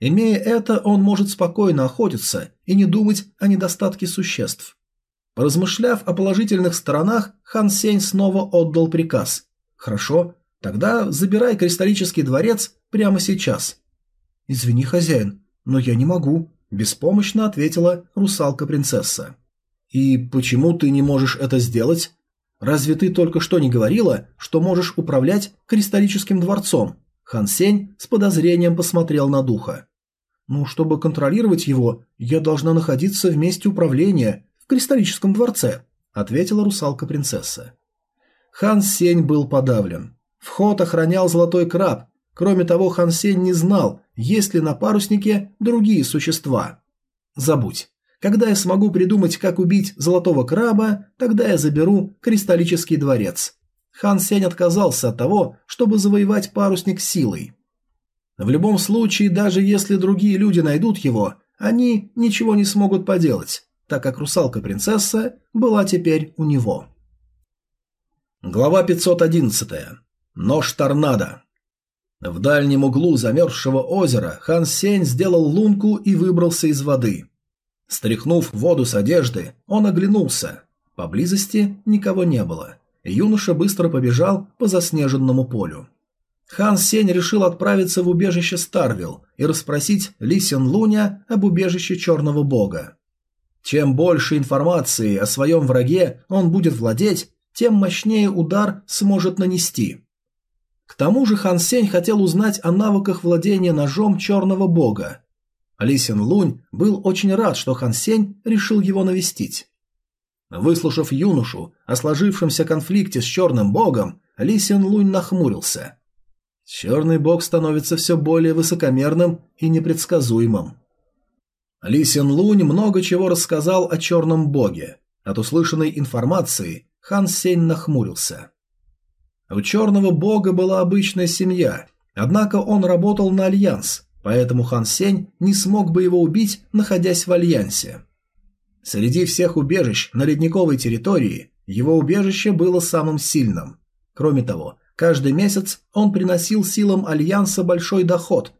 Имея это, он может спокойно охотиться и не думать о недостатке существ. Поразмышляв о положительных сторонах, Хан Сень снова отдал приказ. «Хорошо, тогда забирай кристаллический дворец прямо сейчас». «Извини, хозяин, но я не могу», – беспомощно ответила русалка-принцесса. «И почему ты не можешь это сделать? Разве ты только что не говорила, что можешь управлять кристаллическим дворцом?» Хан Сень с подозрением посмотрел на духа. «Ну, чтобы контролировать его, я должна находиться в месте управления, в кристаллическом дворце», ответила русалка-принцесса. Хан Сень был подавлен. Вход охранял золотой краб. Кроме того, Хан Сень не знал, есть ли на паруснике другие существа. Забудь. Когда я смогу придумать, как убить золотого краба, тогда я заберу кристаллический дворец. Хан Сень отказался от того, чтобы завоевать парусник силой. В любом случае, даже если другие люди найдут его, они ничего не смогут поделать, так как русалка-принцесса была теперь у него. Глава 511. Нож торнадо. В дальнем углу замерзшего озера Хан Сень сделал лунку и выбрался из воды. Стряхнув воду с одежды, он оглянулся. Поблизости никого не было. Юноша быстро побежал по заснеженному полю. Хан Сень решил отправиться в убежище Старвилл и расспросить Ли Сен Луня об убежище Черного Бога. Чем больше информации о своем враге он будет владеть, тем мощнее удар сможет нанести. К тому же Хан Сень хотел узнать о навыках владения ножом Черного Бога. Ли Сен Лунь был очень рад, что Хан Сень решил его навестить. Выслушав юношу о сложившемся конфликте с Черным Богом, Ли Сен Лунь нахмурился. Черный бог становится все более высокомерным и непредсказуемым. Ли Сен Лунь много чего рассказал о черном боге. От услышанной информации Хан Сень нахмурился. У черного бога была обычная семья, однако он работал на альянс, поэтому Хан Сень не смог бы его убить, находясь в альянсе. Среди всех убежищ на ледниковой территории его убежище было самым сильным. Кроме того, Каждый месяц он приносил силам Альянса большой доход,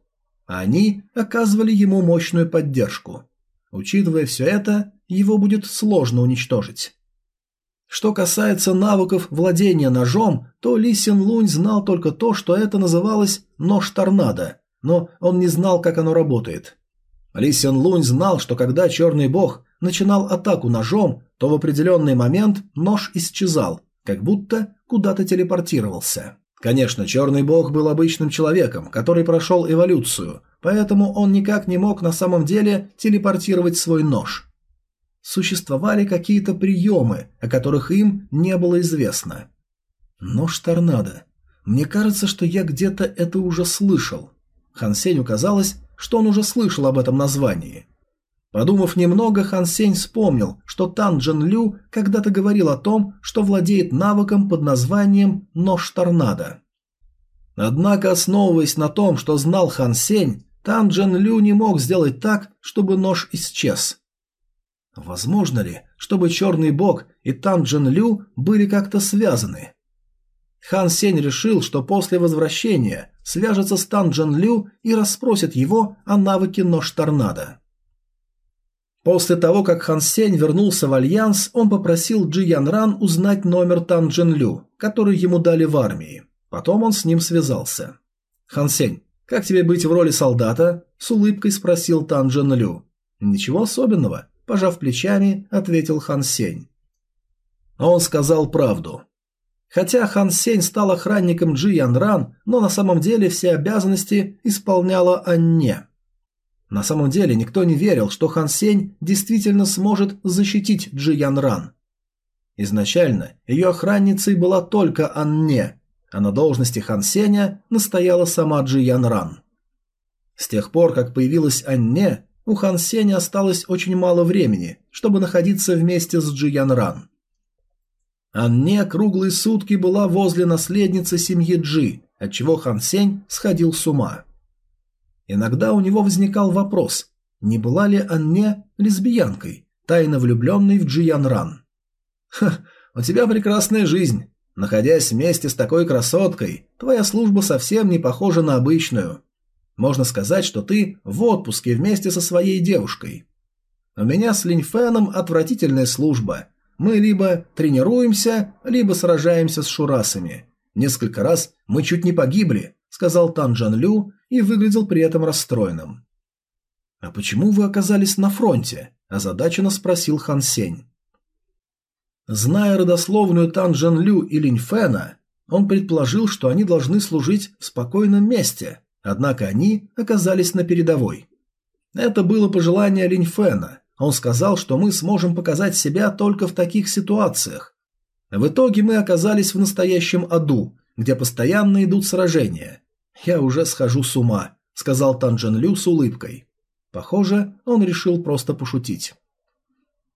а они оказывали ему мощную поддержку. Учитывая все это, его будет сложно уничтожить. Что касается навыков владения ножом, то Ли Син Лунь знал только то, что это называлось «нож торнадо», но он не знал, как оно работает. Ли Син Лунь знал, что когда Черный Бог начинал атаку ножом, то в определенный момент нож исчезал, как будто куда-то телепортировался. Конечно, Черный Бог был обычным человеком, который прошел эволюцию, поэтому он никак не мог на самом деле телепортировать свой нож. Существовали какие-то приемы, о которых им не было известно. Нож торнадо. Мне кажется, что я где-то это уже слышал. Хан казалось, что он уже слышал об этом названии. Подумав немного, Хан Сень вспомнил, что Тан Джен Лю когда-то говорил о том, что владеет навыком под названием «Нож торнадо». Однако, основываясь на том, что знал Хан Сень, Тан Джен Лю не мог сделать так, чтобы нож исчез. Возможно ли, чтобы Черный Бог и Тан Джен Лю были как-то связаны? Хан Сень решил, что после возвращения свяжется с Тан Джен Лю и расспросит его о навыке нож торнадо. После того, как Хан Сень вернулся в Альянс, он попросил Джи Ян Ран узнать номер Тан Джен Лю, который ему дали в армии. Потом он с ним связался. «Хан Сень, как тебе быть в роли солдата?» – с улыбкой спросил Тан Джен Лю. «Ничего особенного», – пожав плечами, ответил Хан Сень. Он сказал правду. Хотя Хан Сень стал охранником Джи Ян Ран, но на самом деле все обязанности исполняла Анне. На самом деле никто не верил, что Хан Сень действительно сможет защитить Джи Ян Ран. Изначально ее охранницей была только Анне, а на должности Хан Сеня настояла сама Джи Ян Ран. С тех пор, как появилась Анне, у Хан Сеня осталось очень мало времени, чтобы находиться вместе с Джи Ян Ран. Анне круглые сутки была возле наследницы семьи Джи, отчего Хан Сень сходил с ума. Иногда у него возникал вопрос, не была ли Анне лесбиянкой, тайно влюбленной в Джиян Ран. «Ха, у тебя прекрасная жизнь. Находясь вместе с такой красоткой, твоя служба совсем не похожа на обычную. Можно сказать, что ты в отпуске вместе со своей девушкой. У меня с Линьфеном отвратительная служба. Мы либо тренируемся, либо сражаемся с шурасами. Несколько раз мы чуть не погибли, сказал Тан Джан Лю и выглядел при этом расстроенным. «А почему вы оказались на фронте?» – озадаченно спросил Хан Сень. Зная родословную Тан Джан Лю и Линь Фэна, он предположил, что они должны служить в спокойном месте, однако они оказались на передовой. Это было пожелание Линь Фэна. Он сказал, что мы сможем показать себя только в таких ситуациях. В итоге мы оказались в настоящем аду, где постоянно идут сражения. Я уже схожу с ума, сказал Тан Джен Лю с улыбкой. Похоже, он решил просто пошутить.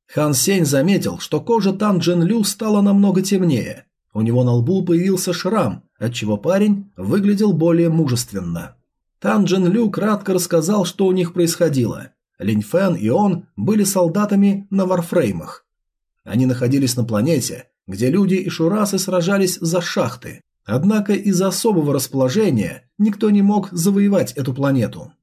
Хан Сень заметил, что кожа Тан Джен Лю стала намного темнее. У него на лбу появился шрам, отчего парень выглядел более мужественно. Тан Джен Лю кратко рассказал, что у них происходило. Линь Фэн и он были солдатами на варфреймах. Они находились на планете, где люди и шурасы сражались за шахты. Однако из-за особого расположения никто не мог завоевать эту планету.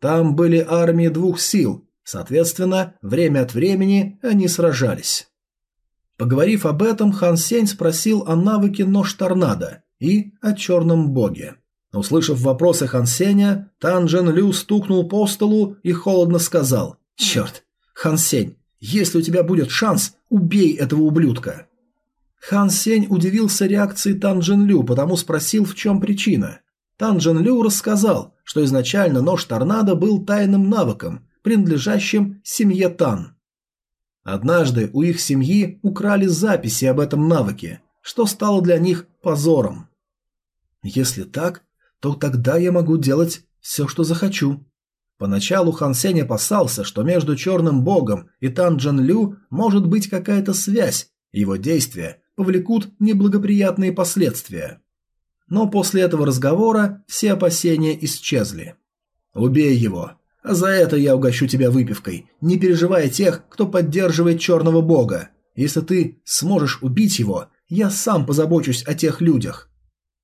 Там были армии двух сил, соответственно, время от времени они сражались. Поговорив об этом, Хан Сень спросил о навыке нож торнадо и о черном боге. Услышав вопросы Хан Сеня, Тан Джен Лю стукнул по столу и холодно сказал «Черт, Хан Сень, если у тебя будет шанс, убей этого ублюдка». Хан Сень удивился реакции Тан Джен Лю, потому спросил, в чем причина. Тан Джен Лю рассказал, что изначально нож торнадо был тайным навыком, принадлежащим семье Тан. Однажды у их семьи украли записи об этом навыке, что стало для них позором. Если так, то тогда я могу делать все, что захочу. Поначалу Хан Сень опасался, что между Черным Богом и Тан Джен Лю может быть какая-то связь, его действия повлекут неблагоприятные последствия. Но после этого разговора все опасения исчезли. «Убей его, а за это я угощу тебя выпивкой, не переживая тех, кто поддерживает Черного Бога. Если ты сможешь убить его, я сам позабочусь о тех людях.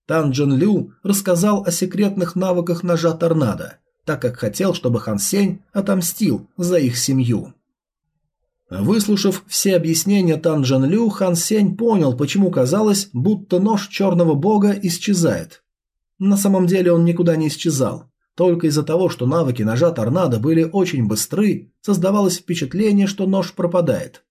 Тан Джен Лю рассказал о секретных навыках ножа торнадо, так как хотел, чтобы Хан Сень отомстил за их семью. Выслушав все объяснения Тан Джен Лю, Хан Сень понял, почему казалось, будто нож черного бога исчезает. На самом деле он никуда не исчезал. Только из-за того, что навыки ножа торнадо были очень быстры, создавалось впечатление, что нож пропадает.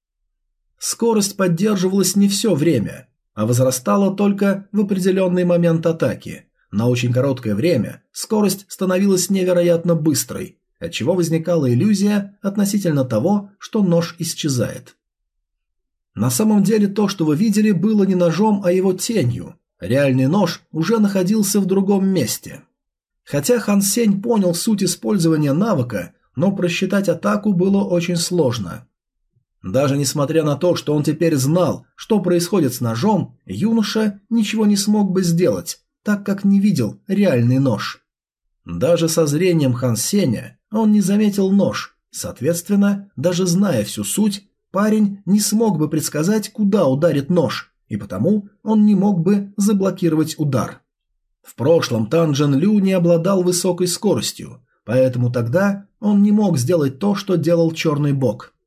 Скорость поддерживалась не все время, а возрастала только в определенный момент атаки. На очень короткое время скорость становилась невероятно быстрой, отчего возникала иллюзия относительно того, что нож исчезает. На самом деле то, что вы видели, было не ножом, а его тенью. Реальный нож уже находился в другом месте. Хотя Хан Сень понял суть использования навыка, но просчитать атаку было очень сложно. Даже несмотря на то, что он теперь знал, что происходит с ножом, юноша ничего не смог бы сделать, так как не видел реальный нож. Даже со зрением Хан Сеня он не заметил нож, соответственно, даже зная всю суть, парень не смог бы предсказать, куда ударит нож, и потому он не мог бы заблокировать удар. В прошлом Тан Джен Лю не обладал высокой скоростью, поэтому тогда он не мог сделать то, что делал Черный Бог –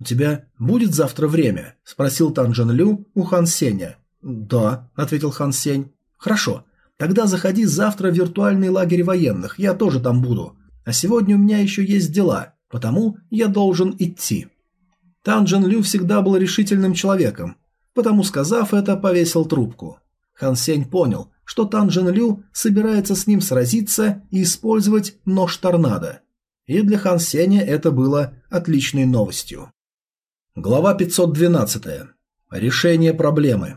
«У тебя будет завтра время?» – спросил Тан Джан Лю у Хан Сеня. «Да», – ответил Хан Сень. «Хорошо. Тогда заходи завтра в виртуальный лагерь военных, я тоже там буду. А сегодня у меня еще есть дела, потому я должен идти». Тан Джан Лю всегда был решительным человеком, потому, сказав это, повесил трубку. Хан Сень понял, что Тан Джан Лю собирается с ним сразиться и использовать нож торнадо. И для Хан Сеня это было отличной новостью. Глава 512. Решение проблемы.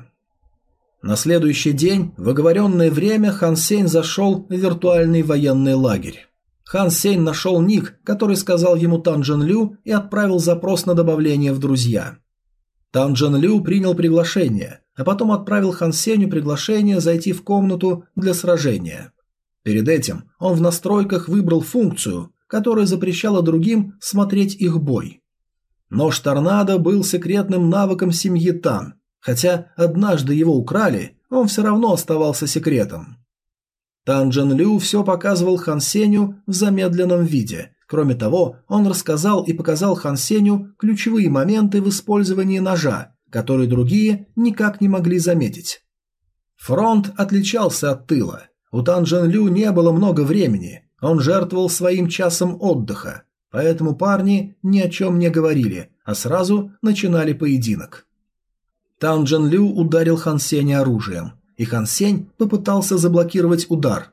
На следующий день, в оговоренное время, Хан Сень зашел в виртуальный военный лагерь. Хан Сень нашел ник, который сказал ему Тан Джен Лю и отправил запрос на добавление в друзья. Тан Джен Лю принял приглашение, а потом отправил Хан Сенью приглашение зайти в комнату для сражения. Перед этим он в настройках выбрал функцию, которая запрещала другим смотреть их бой. Нож торнадо был секретным навыком семьи Тан. Хотя однажды его украли, он все равно оставался секретом. Тан Джен Лю все показывал Хан Сеню в замедленном виде. Кроме того, он рассказал и показал Хан Сеню ключевые моменты в использовании ножа, которые другие никак не могли заметить. Фронт отличался от тыла. У Тан Джен Лю не было много времени, он жертвовал своим часом отдыха. Поэтому парни ни о чем не говорили, а сразу начинали поединок. Тан Джен Лю ударил Хан Сеня оружием, и Хан Сень попытался заблокировать удар.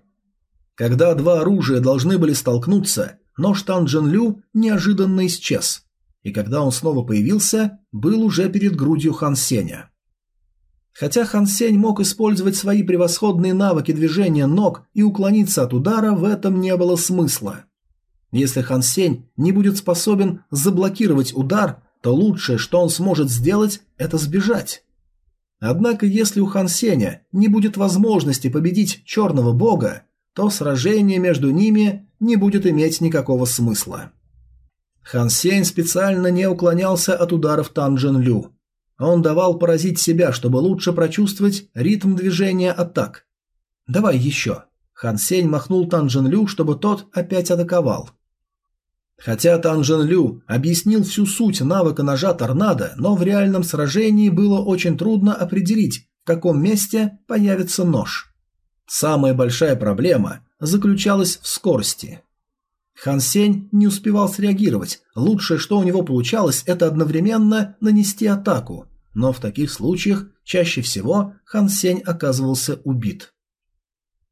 Когда два оружия должны были столкнуться, нож Тан Джен Лю неожиданно исчез, и когда он снова появился, был уже перед грудью Хан Сеня. Хотя Хан Сень мог использовать свои превосходные навыки движения ног и уклониться от удара, в этом не было смысла. Если Хан Сень не будет способен заблокировать удар, то лучшее, что он сможет сделать, это сбежать. Однако, если у Хан Сеня не будет возможности победить Черного Бога, то сражение между ними не будет иметь никакого смысла. Хан Сень специально не уклонялся от ударов Тан Джин Лю. Он давал поразить себя, чтобы лучше прочувствовать ритм движения атак. «Давай еще». Хан Сень махнул Тан Джин Лю, чтобы тот опять атаковал. Хотя Тан Джин Лю объяснил всю суть навыка ножа торнадо, но в реальном сражении было очень трудно определить, в каком месте появится нож. Самая большая проблема заключалась в скорости. Хан Сень не успевал среагировать, лучшее, что у него получалось, это одновременно нанести атаку, но в таких случаях чаще всего Хан Сень оказывался убит.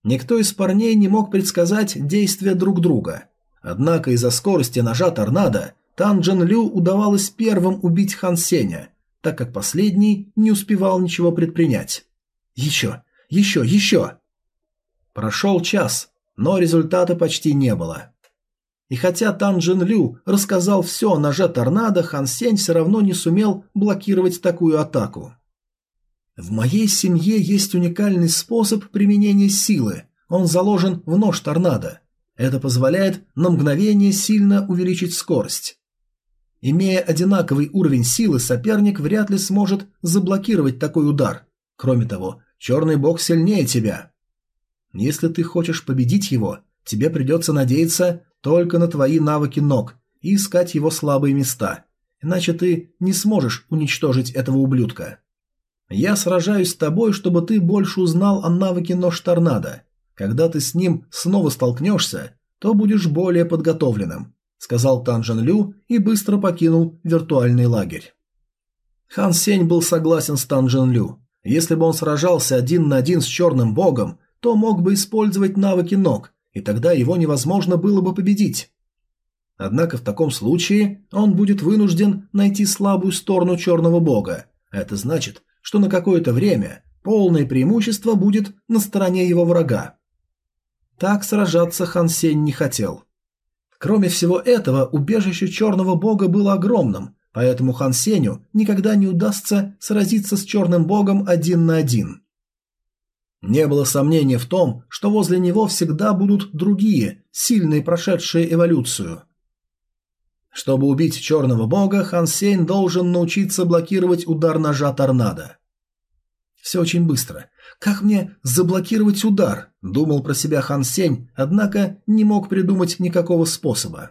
Никто из парней не мог предсказать действия друг друга. Однако из-за скорости ножа торнадо Тан Джен Лю удавалось первым убить Хан Сеня, так как последний не успевал ничего предпринять. Еще, еще, еще. Прошел час, но результата почти не было. И хотя Тан Джин Лю рассказал все о ноже торнадо, Хан Сень все равно не сумел блокировать такую атаку. В моей семье есть уникальный способ применения силы. Он заложен в нож торнадо. Это позволяет на мгновение сильно увеличить скорость. Имея одинаковый уровень силы, соперник вряд ли сможет заблокировать такой удар. Кроме того, черный бог сильнее тебя. Если ты хочешь победить его, тебе придется надеяться только на твои навыки ног и искать его слабые места, иначе ты не сможешь уничтожить этого ублюдка. Я сражаюсь с тобой, чтобы ты больше узнал о навыке нож торнадо. Когда ты с ним снова столкнешься, то будешь более подготовленным, сказал Тан Лю и быстро покинул виртуальный лагерь. Хан Сень был согласен с Тан Лю. Если бы он сражался один на один с черным богом, то мог бы использовать навыки ног, и тогда его невозможно было бы победить. Однако в таком случае он будет вынужден найти слабую сторону черного бога. Это значит, что на какое-то время полное преимущество будет на стороне его врага. Так сражаться Хан Сень не хотел. Кроме всего этого, убежище черного бога было огромным, поэтому Хан Сеню никогда не удастся сразиться с черным богом один на один. Не было сомнения в том, что возле него всегда будут другие, сильные прошедшие эволюцию. Чтобы убить черного бога, Хан Сень должен научиться блокировать удар ножа торнадо. Все очень быстро. Как мне заблокировать удар? Думал про себя Хан Сень, однако не мог придумать никакого способа.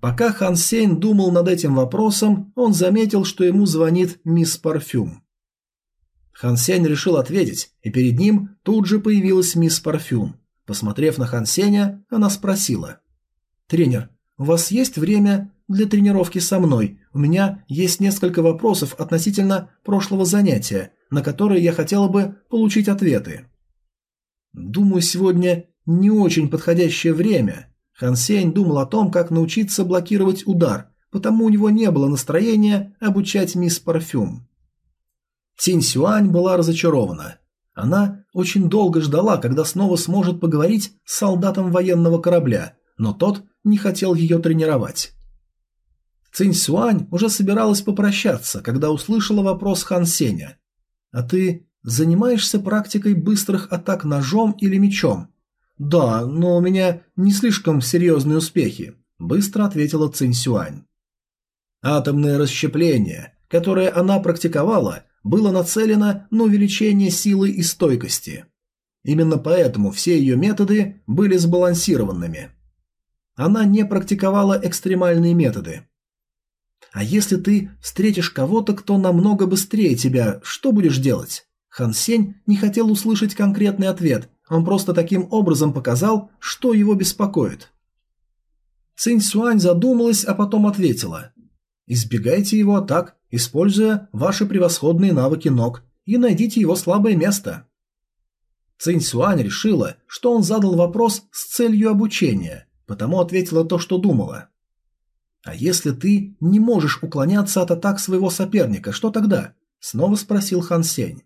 Пока Хан Сень думал над этим вопросом, он заметил, что ему звонит мисс Парфюм. Хан Сень решил ответить, и перед ним тут же появилась мисс Парфюм. Посмотрев на Хан Сеня, она спросила. «Тренер, у вас есть время для тренировки со мной? У меня есть несколько вопросов относительно прошлого занятия на которые я хотела бы получить ответы. Думаю, сегодня не очень подходящее время. Хан Сень думал о том, как научиться блокировать удар, потому у него не было настроения обучать мисс Парфюм. Цинь Сюань была разочарована. Она очень долго ждала, когда снова сможет поговорить с солдатом военного корабля, но тот не хотел ее тренировать. Цинь Сюань уже собиралась попрощаться, когда услышала вопрос Хан Сеня. А ты занимаешься практикой быстрых атак ножом или мечом? Да, но у меня не слишком серьезные успехи, быстро ответила Цинь Сюань. Атомное расщепление, которое она практиковала, было нацелено на увеличение силы и стойкости. Именно поэтому все ее методы были сбалансированными. Она не практиковала экстремальные методы, а если ты встретишь кого-то, кто намного быстрее тебя, что будешь делать? Хан Сень не хотел услышать конкретный ответ, он просто таким образом показал, что его беспокоит. Цинь Сюань задумалась, а потом ответила. «Избегайте его атак, используя ваши превосходные навыки ног, и найдите его слабое место». Цинь Сюань решила, что он задал вопрос с целью обучения, потому ответила то, что думала. «А если ты не можешь уклоняться от атак своего соперника, что тогда?» – снова спросил Хан Сень.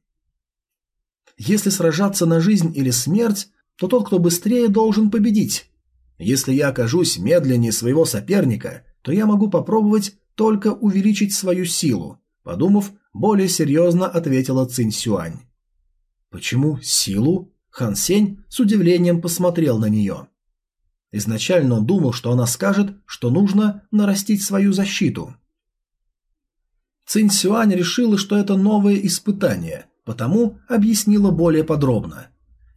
Если сражаться на жизнь или смерть, то тот, кто быстрее, должен победить. Если я окажусь медленнее своего соперника, то я могу попробовать только увеличить свою силу, подумав, более серьезно ответила Цинь Сюань. Почему силу? Хан Сень с удивлением посмотрел на нее. Изначально он думал, что она скажет, что нужно нарастить свою защиту. Цинь Сюань решила, что это новое испытание, потому объяснила более подробно.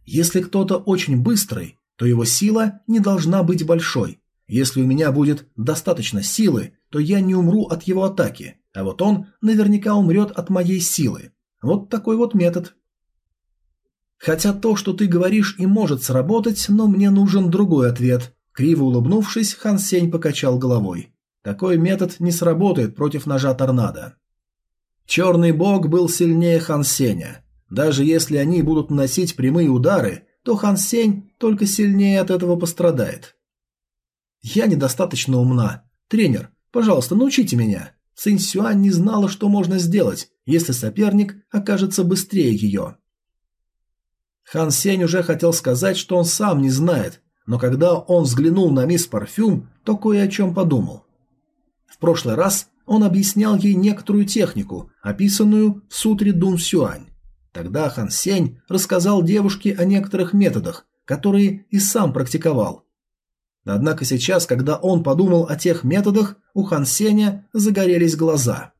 Если кто-то очень быстрый, то его сила не должна быть большой. Если у меня будет достаточно силы, то я не умру от его атаки, а вот он наверняка умрет от моей силы. Вот такой вот метод. Хотя то, что ты говоришь, и может сработать, но мне нужен другой ответ. Криво улыбнувшись, Хан Сень покачал головой. Такой метод не сработает против ножа торнадо. Черный бог был сильнее Хан Сеня. Даже если они будут наносить прямые удары, то Хан Сень только сильнее от этого пострадает. Я недостаточно умна. Тренер, пожалуйста, научите меня. Цинь Сюань не знала, что можно сделать, если соперник окажется быстрее ее. Хан Сень уже хотел сказать, что он сам не знает, но когда он взглянул на мисс Парфюм, то кое о чем подумал. В прошлый раз он объяснял ей некоторую технику, описанную в сутре Дун Сюань. Тогда Хан Сень рассказал девушке о некоторых методах, которые и сам практиковал. Однако сейчас, когда он подумал о тех методах, у Хан Сеня загорелись глаза.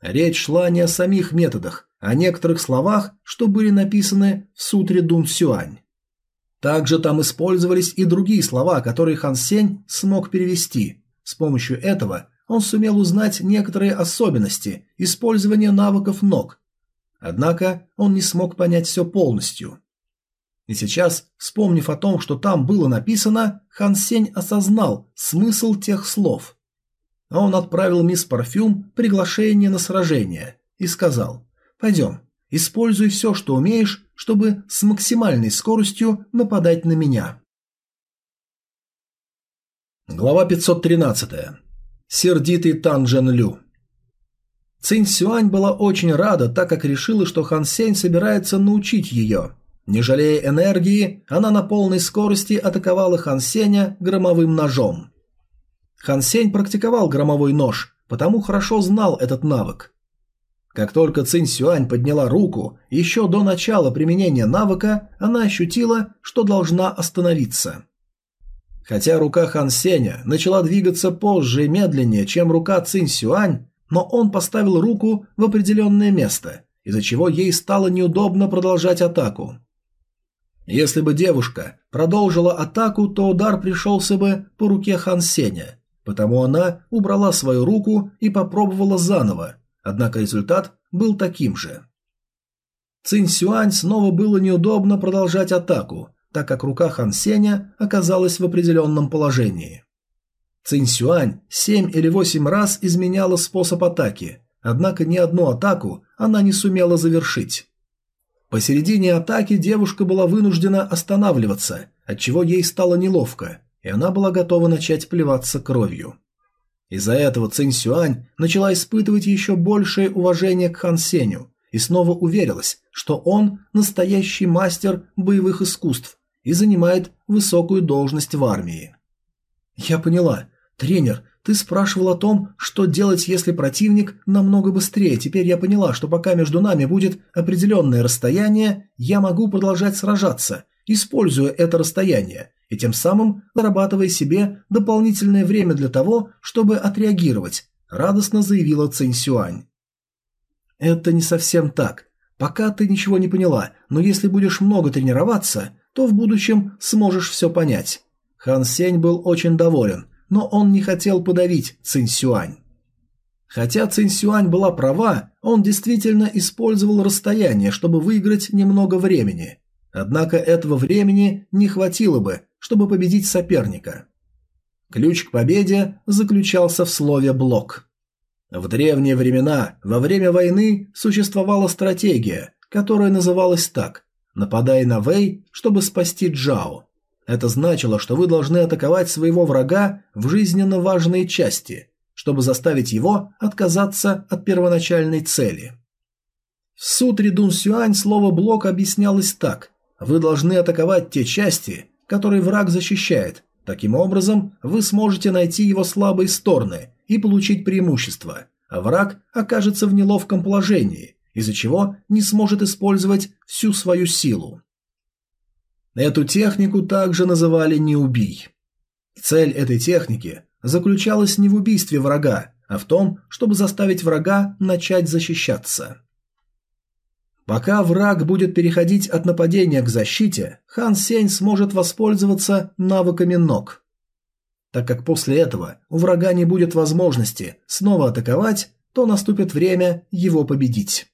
Речь шла не о самих методах, о некоторых словах, что были написаны в сутре Дун Сюань. Также там использовались и другие слова, которые Хан Сень смог перевести. С помощью этого он сумел узнать некоторые особенности использования навыков ног. Однако он не смог понять все полностью. И сейчас, вспомнив о том, что там было написано, Хан Сень осознал смысл тех слов. Он отправил мисс Парфюм приглашение на сражение и сказал – Пойдем, используй все, что умеешь, чтобы с максимальной скоростью нападать на меня. Глава 513. Сердитый Тан Джен Лю. Цинь Сюань была очень рада, так как решила, что Хан Сень собирается научить ее. Не жалея энергии, она на полной скорости атаковала Хан Сеня громовым ножом. Хан Сень практиковал громовой нож, потому хорошо знал этот навык. Как только Цинь Сюань подняла руку, еще до начала применения навыка, она ощутила, что должна остановиться. Хотя рука Хан Сеня начала двигаться позже и медленнее, чем рука Цинь Сюань, но он поставил руку в определенное место, из-за чего ей стало неудобно продолжать атаку. Если бы девушка продолжила атаку, то удар пришелся бы по руке Хан Сеня, потому она убрала свою руку и попробовала заново, Однако результат был таким же. Цинь Сюань снова было неудобно продолжать атаку, так как рука Хан Сеня оказалась в определенном положении. Цинь Сюань семь или восемь раз изменяла способ атаки, однако ни одну атаку она не сумела завершить. Посередине атаки девушка была вынуждена останавливаться, отчего ей стало неловко, и она была готова начать плеваться кровью. Из-за этого Цинь Сюань начала испытывать еще большее уважение к Хан Сеню и снова уверилась, что он настоящий мастер боевых искусств и занимает высокую должность в армии. «Я поняла. Тренер, ты спрашивал о том, что делать, если противник намного быстрее. Теперь я поняла, что пока между нами будет определенное расстояние, я могу продолжать сражаться, используя это расстояние, и тем самым зарабатывая себе дополнительное время для того, чтобы отреагировать, радостно заявила Цинь Сюань. Это не совсем так. Пока ты ничего не поняла, но если будешь много тренироваться, то в будущем сможешь все понять. Хан Сень был очень доволен, но он не хотел подавить Цинь Сюань. Хотя Цинь Сюань была права, он действительно использовал расстояние, чтобы выиграть немного времени. Однако этого времени не хватило бы, чтобы победить соперника. Ключ к победе заключался в слове «блок». В древние времена, во время войны, существовала стратегия, которая называлась так «нападай на Вэй, чтобы спасти Джао». Это значило, что вы должны атаковать своего врага в жизненно важные части, чтобы заставить его отказаться от первоначальной цели. В сутре Дун Сюань слово «блок» объяснялось так. Вы должны атаковать те части, которые враг защищает. Таким образом, вы сможете найти его слабые стороны и получить преимущество, а враг окажется в неловком положении, из-за чего не сможет использовать всю свою силу. Эту технику также называли «не убий». Цель этой техники заключалась не в убийстве врага, а в том, чтобы заставить врага начать защищаться. Пока враг будет переходить от нападения к защите, Хан Сень сможет воспользоваться навыками ног. Так как после этого у врага не будет возможности снова атаковать, то наступит время его победить.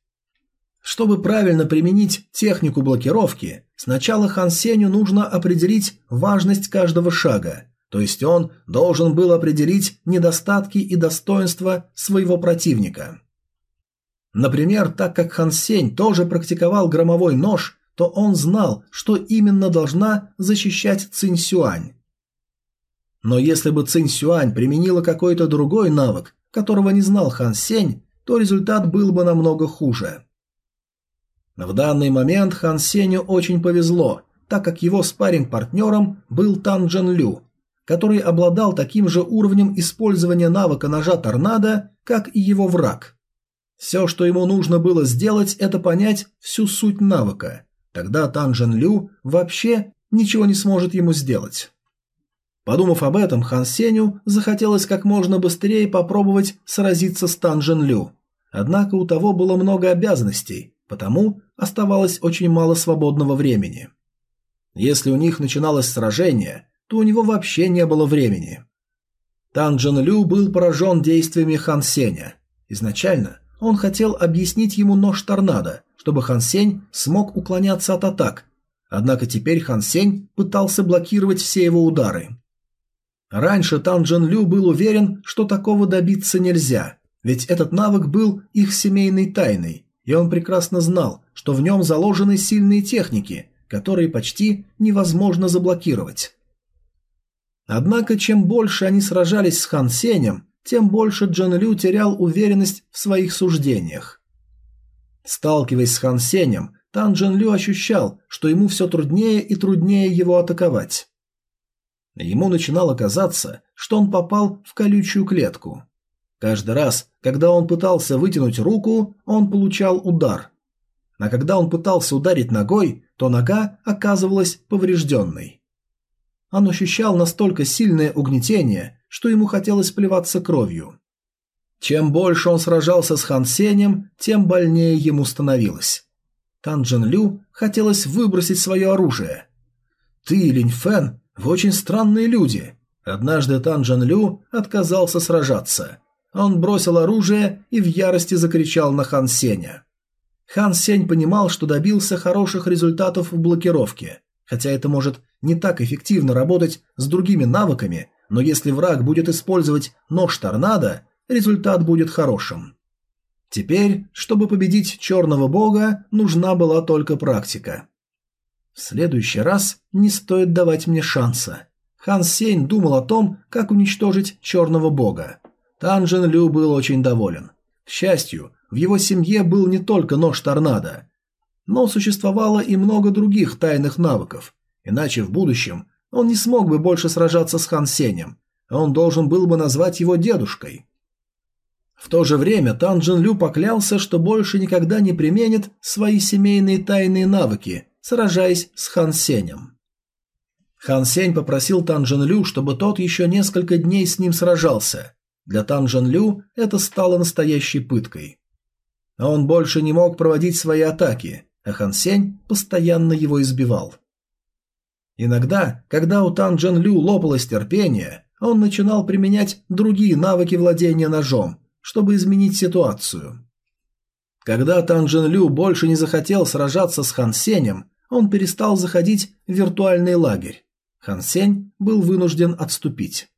Чтобы правильно применить технику блокировки, сначала Хан Сенью нужно определить важность каждого шага, то есть он должен был определить недостатки и достоинства своего противника. Например, так как Хан Сень тоже практиковал громовой нож, то он знал, что именно должна защищать Цинь Сюань. Но если бы Цинь Сюань применила какой-то другой навык, которого не знал Хан Сень, то результат был бы намного хуже. В данный момент Хан Сенью очень повезло, так как его спарринг-партнером был Тан Джен Лю, который обладал таким же уровнем использования навыка ножа торнадо, как и его враг – все, что ему нужно было сделать, это понять всю суть навыка. Тогда Тан Джен Лю вообще ничего не сможет ему сделать. Подумав об этом, Хан Сеню захотелось как можно быстрее попробовать сразиться с Тан Джен Лю. Однако у того было много обязанностей, потому оставалось очень мало свободного времени. Если у них начиналось сражение, то у него вообще не было времени. Тан Джен Лю был поражен действиями Хан Сеня. Изначально он хотел объяснить ему нож торнадо, чтобы Хан Сень смог уклоняться от атак. Однако теперь Хан Сень пытался блокировать все его удары. Раньше Тан Джен Лю был уверен, что такого добиться нельзя, ведь этот навык был их семейной тайной, и он прекрасно знал, что в нем заложены сильные техники, которые почти невозможно заблокировать. Однако чем больше они сражались с Хан Сенем, тем больше Джан Лю терял уверенность в своих суждениях. Сталкиваясь с Хан Сенем, Тан Джан Лю ощущал, что ему все труднее и труднее его атаковать. Ему начинало казаться, что он попал в колючую клетку. Каждый раз, когда он пытался вытянуть руку, он получал удар. А когда он пытался ударить ногой, то нога оказывалась поврежденной. Он ощущал настолько сильное угнетение, что ему хотелось плеваться кровью. Чем больше он сражался с Хан Сенем, тем больнее ему становилось. Тан Джен Лю хотелось выбросить свое оружие. «Ты Линь Фэн, вы очень странные люди». Однажды Тан Джен Лю отказался сражаться. Он бросил оружие и в ярости закричал на Хан Сеня. Хан Сень понимал, что добился хороших результатов в блокировке, хотя это может не так эффективно работать с другими навыками, но если враг будет использовать нож торнадо, результат будет хорошим. Теперь, чтобы победить черного бога, нужна была только практика. В следующий раз не стоит давать мне шанса. Хан Сень думал о том, как уничтожить черного бога. Танжен Лю был очень доволен. К счастью, в его семье был не только нож торнадо, но существовало и много других тайных навыков, иначе в будущем он не смог бы больше сражаться с Хан Сенем. Он должен был бы назвать его дедушкой. В то же время Тан Джин Лю поклялся, что больше никогда не применит свои семейные тайные навыки, сражаясь с Хан Сенем. Хан Сень попросил Тан Джин Лю, чтобы тот еще несколько дней с ним сражался. Для Тан Джин Лю это стало настоящей пыткой. Он больше не мог проводить свои атаки, а Хан Сень постоянно его избивал. Иногда, когда у Тан Джен Лю лопалось терпение, он начинал применять другие навыки владения ножом, чтобы изменить ситуацию. Когда Тан Джен Лю больше не захотел сражаться с Хан Сенем, он перестал заходить в виртуальный лагерь. Хан Сень был вынужден отступить.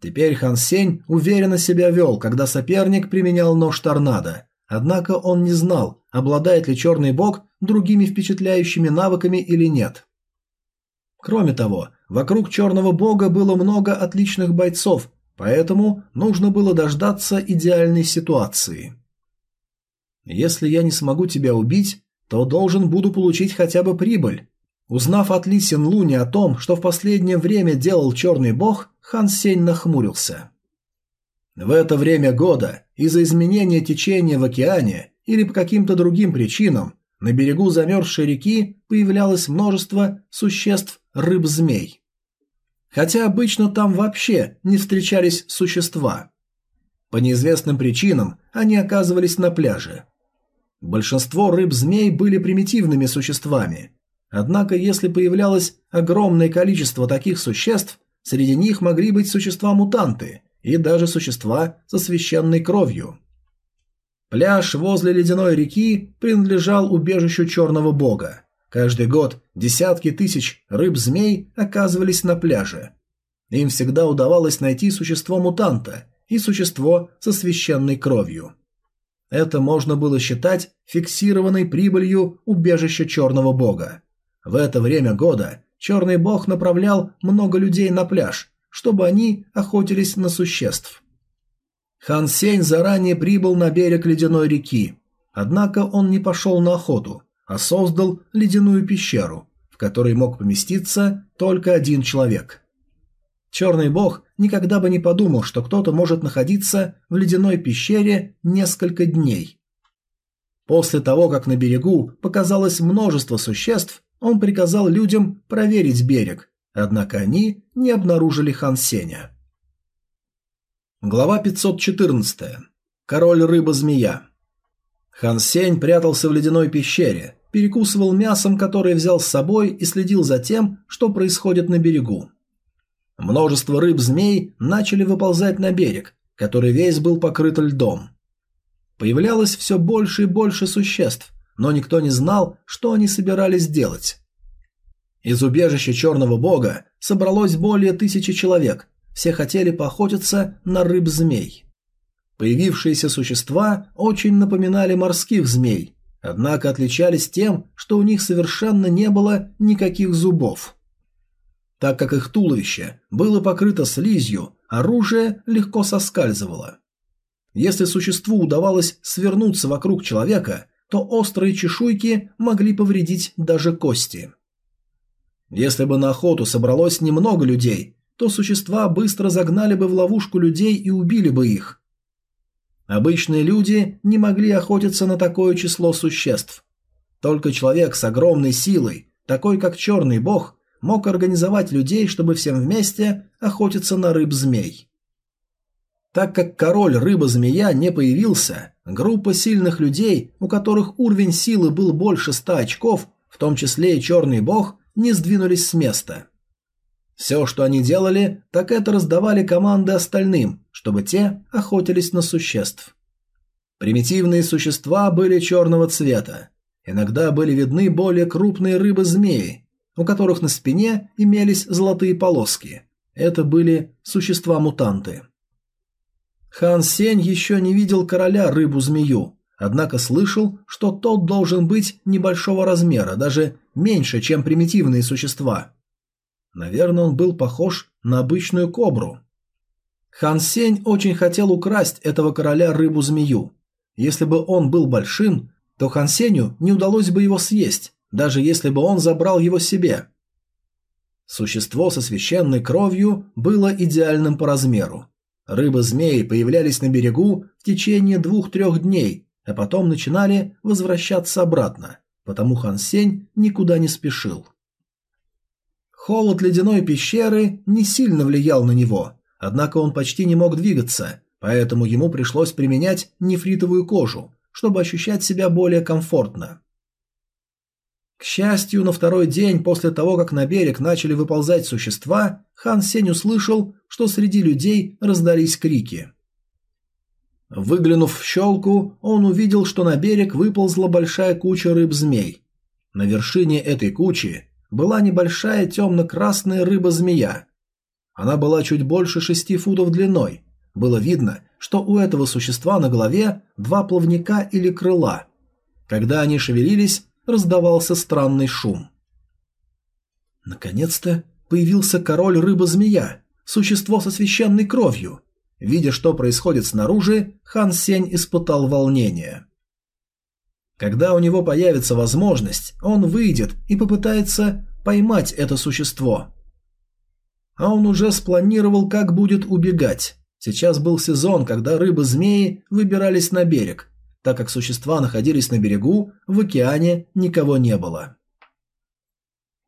Теперь Хан Сень уверенно себя вел, когда соперник применял нож торнадо, однако он не знал, обладает ли черный бог другими впечатляющими навыками или нет. Кроме того, вокруг черного бога было много отличных бойцов, поэтому нужно было дождаться идеальной ситуации. Если я не смогу тебя убить, то должен буду получить хотя бы прибыль. Узнав от Ли Син Луни о том, что в последнее время делал черный бог, Хан Сень нахмурился. В это время года, из-за изменения течения в океане или по каким-то другим причинам, на берегу замерзшей реки появлялось множество существ рыб-змей. Хотя обычно там вообще не встречались существа. По неизвестным причинам они оказывались на пляже. Большинство рыб-змей были примитивными существами. Однако, если появлялось огромное количество таких существ, среди них могли быть существа-мутанты и даже существа со священной кровью. Пляж возле ледяной реки принадлежал убежищу черного бога. Каждый год десятки тысяч рыб-змей оказывались на пляже. Им всегда удавалось найти существо-мутанта и существо со священной кровью. Это можно было считать фиксированной прибылью убежища черного бога. В это время года черный бог направлял много людей на пляж, чтобы они охотились на существ. Хан Сень заранее прибыл на берег ледяной реки, однако он не пошел на охоту, а создал ледяную пещеру, в которой мог поместиться только один человек. Черный бог никогда бы не подумал, что кто-то может находиться в ледяной пещере несколько дней. После того, как на берегу показалось множество существ, он приказал людям проверить берег, однако они не обнаружили Хан Сеня. Глава 514. Король рыба-змея. Хан Сень прятался в ледяной пещере, перекусывал мясом, которое взял с собой и следил за тем, что происходит на берегу. Множество рыб-змей начали выползать на берег, который весь был покрыт льдом. Появлялось все больше и больше существ, но никто не знал, что они собирались делать. Из убежища Черного Бога собралось более тысячи человек, все хотели поохотиться на рыб-змей. Появившиеся существа очень напоминали морских змей, однако отличались тем, что у них совершенно не было никаких зубов. Так как их туловище было покрыто слизью, оружие легко соскальзывало. Если существу удавалось свернуться вокруг человека, то острые чешуйки могли повредить даже кости. Если бы на охоту собралось немного людей, то существа быстро загнали бы в ловушку людей и убили бы их. Обычные люди не могли охотиться на такое число существ. Только человек с огромной силой, такой как черный бог, мог организовать людей, чтобы всем вместе охотиться на рыб-змей. Так как король рыба-змея не появился, группа сильных людей, у которых уровень силы был больше ста очков, в том числе и черный бог, не сдвинулись с места. Все, что они делали, так это раздавали команды остальным, чтобы те охотились на существ. Примитивные существа были черного цвета. Иногда были видны более крупные рыбы-змеи, у которых на спине имелись золотые полоски. Это были существа-мутанты. Хан Сень еще не видел короля рыбу-змею, однако слышал, что тот должен быть небольшого размера, даже меньше, чем примитивные существа. Наверное, он был похож на обычную кобру. Хан Сень очень хотел украсть этого короля рыбу-змею. Если бы он был большим, то Хан Сенью не удалось бы его съесть, даже если бы он забрал его себе. Существо со священной кровью было идеальным по размеру. Рыбы-змеи появлялись на берегу в течение двух-трех дней, а потом начинали возвращаться обратно, потому Хан Сень никуда не спешил. Холод ледяной пещеры не сильно влиял на него, однако он почти не мог двигаться, поэтому ему пришлось применять нефритовую кожу, чтобы ощущать себя более комфортно. К счастью, на второй день после того, как на берег начали выползать существа, Хан Сень услышал, что среди людей раздались крики. Выглянув в щелку, он увидел, что на берег выползла большая куча рыб-змей. На вершине этой кучи была небольшая темно-красная рыба-змея. Она была чуть больше шести футов длиной. Было видно, что у этого существа на голове два плавника или крыла. Когда они шевелились, раздавался странный шум. Наконец-то появился король рыба-змея, существо со священной кровью. Видя, что происходит снаружи, Хан Сень испытал волнение. Когда у него появится возможность, он выйдет и попытается поймать это существо. А он уже спланировал, как будет убегать. Сейчас был сезон, когда рыбы-змеи выбирались на берег. Так как существа находились на берегу, в океане никого не было.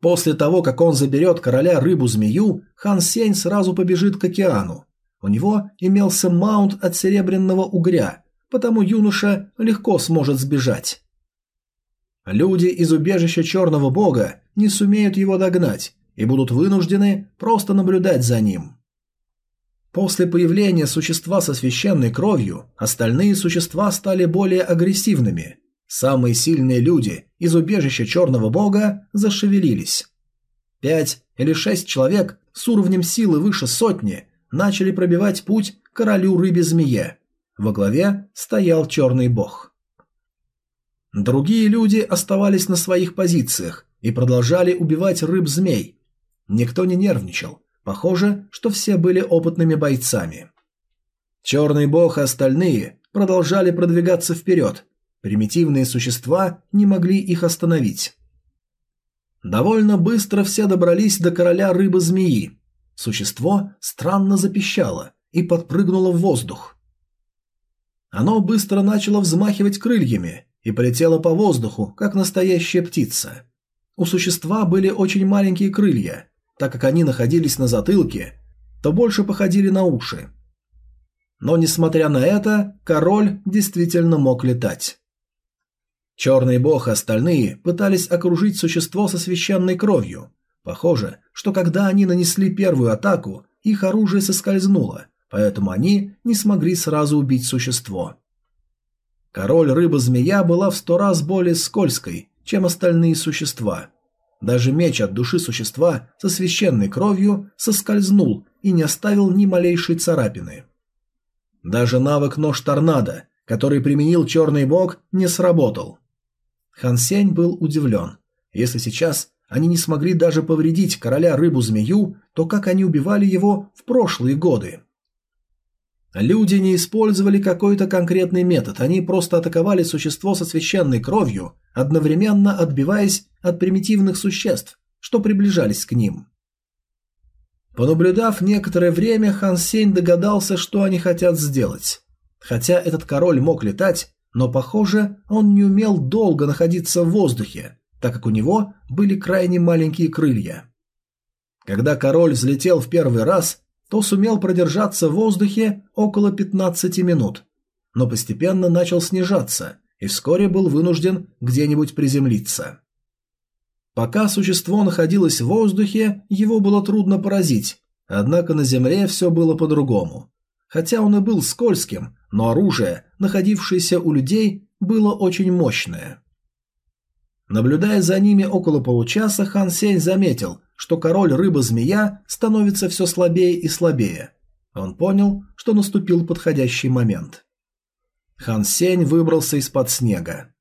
После того, как он заберет короля рыбу-змею, Хан Сень сразу побежит к океану. У него имелся маунт от серебряного угря, потому юноша легко сможет сбежать. Люди из убежища Черного Бога не сумеют его догнать и будут вынуждены просто наблюдать за ним. После появления существа со священной кровью, остальные существа стали более агрессивными. Самые сильные люди из убежища Черного Бога зашевелились. Пять или шесть человек с уровнем силы выше сотни начали пробивать путь королю рыбе-змее. Во главе стоял Черный Бог. Другие люди оставались на своих позициях и продолжали убивать рыб-змей. Никто не нервничал. Похоже, что все были опытными бойцами. Черный бог и остальные продолжали продвигаться вперед. Примитивные существа не могли их остановить. Довольно быстро все добрались до короля рыбы-змеи. Существо странно запищало и подпрыгнуло в воздух. Оно быстро начало взмахивать крыльями и полетела по воздуху, как настоящая птица. У существа были очень маленькие крылья, так как они находились на затылке, то больше походили на уши. Но, несмотря на это, король действительно мог летать. Черный бог и остальные пытались окружить существо со священной кровью. Похоже, что когда они нанесли первую атаку, их оружие соскользнуло, поэтому они не смогли сразу убить существо. Король рыба-змея была в сто раз более скользкой, чем остальные существа. Даже меч от души существа со священной кровью соскользнул и не оставил ни малейшей царапины. Даже навык нож торнадо, который применил черный бог, не сработал. Хан Сень был удивлен. Если сейчас они не смогли даже повредить короля рыбу-змею, то как они убивали его в прошлые годы? Люди не использовали какой-то конкретный метод, они просто атаковали существо со священной кровью, одновременно отбиваясь от примитивных существ, что приближались к ним. Понаблюдав некоторое время, Хан Сень догадался, что они хотят сделать. Хотя этот король мог летать, но, похоже, он не умел долго находиться в воздухе, так как у него были крайне маленькие крылья. Когда король взлетел в первый раз, то сумел продержаться в воздухе около 15 минут, но постепенно начал снижаться и вскоре был вынужден где-нибудь приземлиться. Пока существо находилось в воздухе, его было трудно поразить, однако на земле все было по-другому. Хотя он и был скользким, но оружие, находившееся у людей, было очень мощное. Наблюдая за ними около получаса, Хан Сень заметил, что король рыба-змея становится все слабее и слабее. Он понял, что наступил подходящий момент. Хан Сень выбрался из-под снега.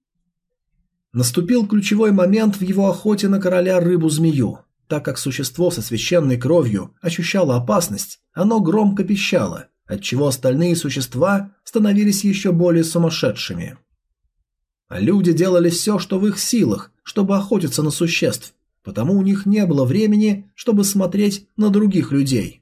Наступил ключевой момент в его охоте на короля рыбу-змею. Так как существо со священной кровью ощущало опасность, оно громко пищало, отчего остальные существа становились еще более сумасшедшими. Люди делали все, что в их силах, чтобы охотиться на существ, потому у них не было времени, чтобы смотреть на других людей.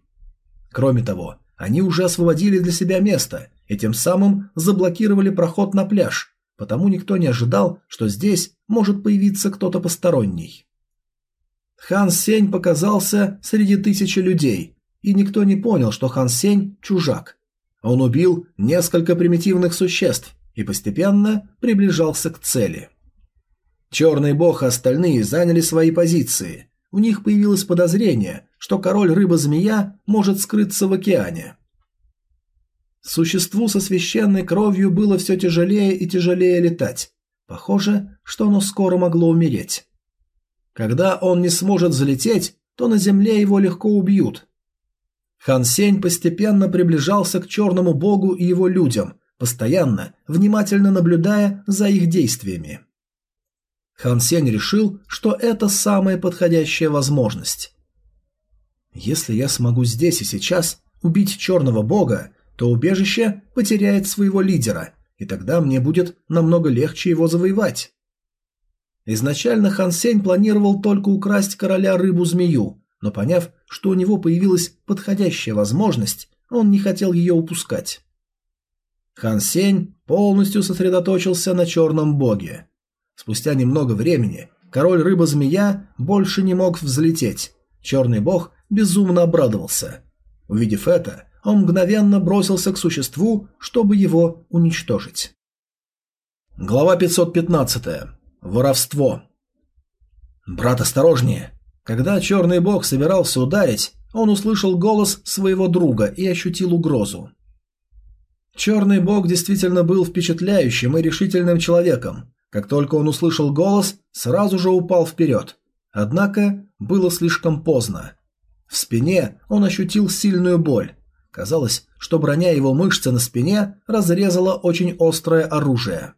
Кроме того, они уже освободили для себя место и тем самым заблокировали проход на пляж, потому никто не ожидал, что здесь может появиться кто-то посторонний. Хан Сень показался среди тысячи людей, и никто не понял, что Хан Сень – чужак. Он убил несколько примитивных существ и постепенно приближался к цели. Черный бог и остальные заняли свои позиции. У них появилось подозрение, что король рыба-змея может скрыться в океане. Существу со священной кровью было все тяжелее и тяжелее летать. Похоже, что оно скоро могло умереть. Когда он не сможет залететь, то на земле его легко убьют. Хан Сень постепенно приближался к черному богу и его людям, постоянно, внимательно наблюдая за их действиями. Хан Сень решил, что это самая подходящая возможность. Если я смогу здесь и сейчас убить черного бога, то убежище потеряет своего лидера, и тогда мне будет намного легче его завоевать. Изначально Хан Сень планировал только украсть короля рыбу-змею, но поняв, что у него появилась подходящая возможность, он не хотел ее упускать. Хан Сень полностью сосредоточился на черном боге. Спустя немного времени король рыба-змея больше не мог взлететь. Черный бог безумно обрадовался. Увидев это, он мгновенно бросился к существу, чтобы его уничтожить. Глава 515. Воровство. «Брат, осторожнее!» Когда черный бог собирался ударить, он услышал голос своего друга и ощутил угрозу. Черный бог действительно был впечатляющим и решительным человеком. Как только он услышал голос, сразу же упал вперед. Однако было слишком поздно. В спине он ощутил сильную боль. Казалось, что броня его мышцы на спине разрезала очень острое оружие.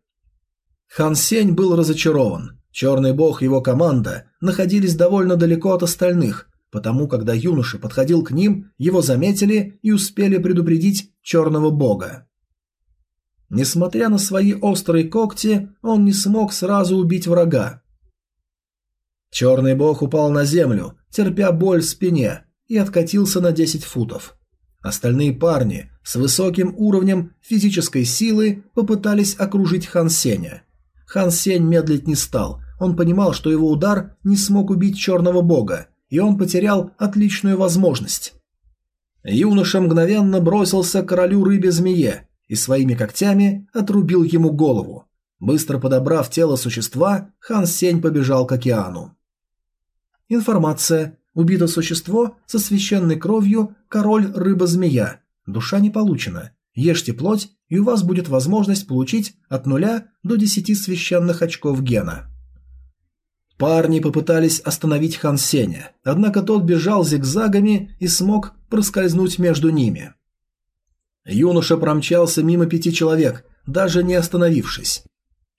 Хан Сень был разочарован. Черный бог и его команда находились довольно далеко от остальных, потому когда юноша подходил к ним, его заметили и успели предупредить черного бога. Несмотря на свои острые когти, он не смог сразу убить врага. Черный бог упал на землю, терпя боль в спине, и откатился на 10 футов. Остальные парни с высоким уровнем физической силы попытались окружить Хан Сеня. Хан Сень медлить не стал, он понимал, что его удар не смог убить черного бога, и он потерял отличную возможность. Юноша мгновенно бросился к королю рыбе-змее и своими когтями отрубил ему голову. Быстро подобрав тело существа, Хан Сень побежал к океану. Информация. Убито существо со священной кровью король рыба-змея. Душа не получена. Ешьте плоть, и у вас будет возможность получить от нуля до 10 священных очков гена. Парни попытались остановить Хан Сеня, однако тот бежал зигзагами и смог проскользнуть между ними. Юноша промчался мимо пяти человек, даже не остановившись.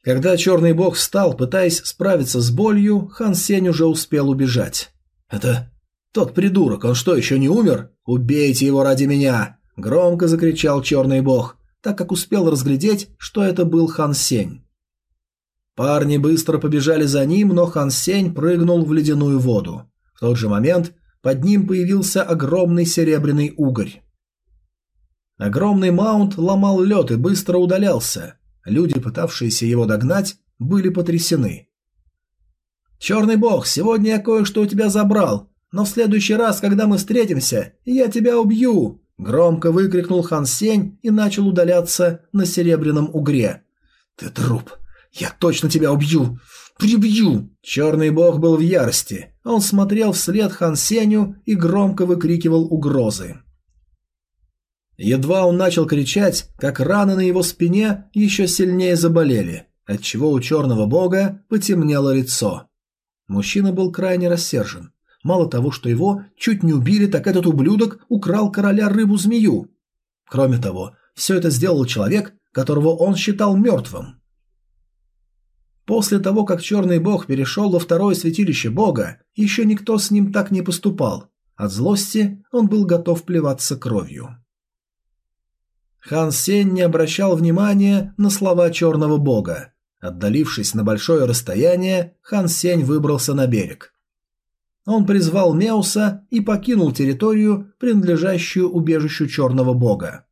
Когда черный бог встал, пытаясь справиться с болью, Хан Сень уже успел убежать. «Это тот придурок, он что, еще не умер? Убейте его ради меня!» – громко закричал черный бог, так как успел разглядеть, что это был Хан Сень. Парни быстро побежали за ним, но Хан Сень прыгнул в ледяную воду. В тот же момент под ним появился огромный серебряный угорь. Огромный маунт ломал лед и быстро удалялся. Люди, пытавшиеся его догнать, были потрясены. «Черный бог, сегодня я кое-что у тебя забрал, но в следующий раз, когда мы встретимся, я тебя убью!» Громко выкрикнул Хан Сень и начал удаляться на серебряном угре. «Ты труп! Я точно тебя убью! Прибью!» Черный бог был в ярости. Он смотрел вслед Хан Сенью и громко выкрикивал угрозы. Едва он начал кричать, как раны на его спине еще сильнее заболели, отчего у черного бога потемнело лицо. Мужчина был крайне рассержен. Мало того, что его чуть не убили, так этот ублюдок украл короля рыбу-змею. Кроме того, все это сделал человек, которого он считал мертвым. После того, как черный бог перешел во второе святилище бога, еще никто с ним так не поступал. От злости он был готов плеваться кровью. Хан Сень не обращал внимания на слова черного бога. Отдалившись на большое расстояние, Хан Сень выбрался на берег. Он призвал Меуса и покинул территорию, принадлежащую убежищу черного бога.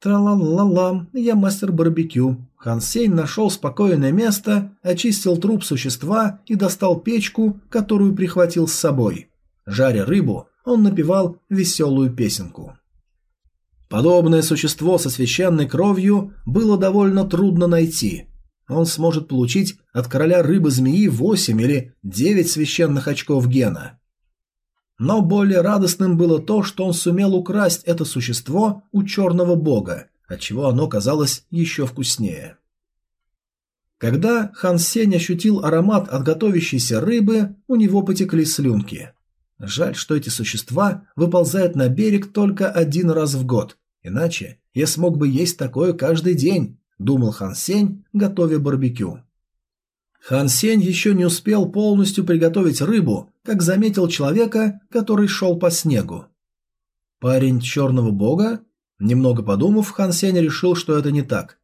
Тра-ла-ла-ла, я мастер барбекю. Хан Сень нашел спокойное место, очистил труп существа и достал печку, которую прихватил с собой. Жаря рыбу, он напевал веселую песенку. Подобное существо со священной кровью было довольно трудно найти. Он сможет получить от короля рыбы-змеи 8 или 9 священных очков гена. Но более радостным было то, что он сумел украсть это существо у черного бога, отчего оно казалось еще вкуснее. Когда Хан Сень ощутил аромат от готовящейся рыбы, у него потекли слюнки. Жаль, что эти существа выползают на берег только один раз в год, иначе я смог бы есть такое каждый день, думал Хан Сень, готовя барбекю. Хан Сень еще не успел полностью приготовить рыбу, как заметил человека, который шел по снегу. Парень черного бога? Немного подумав, Хан Сень решил, что это не так.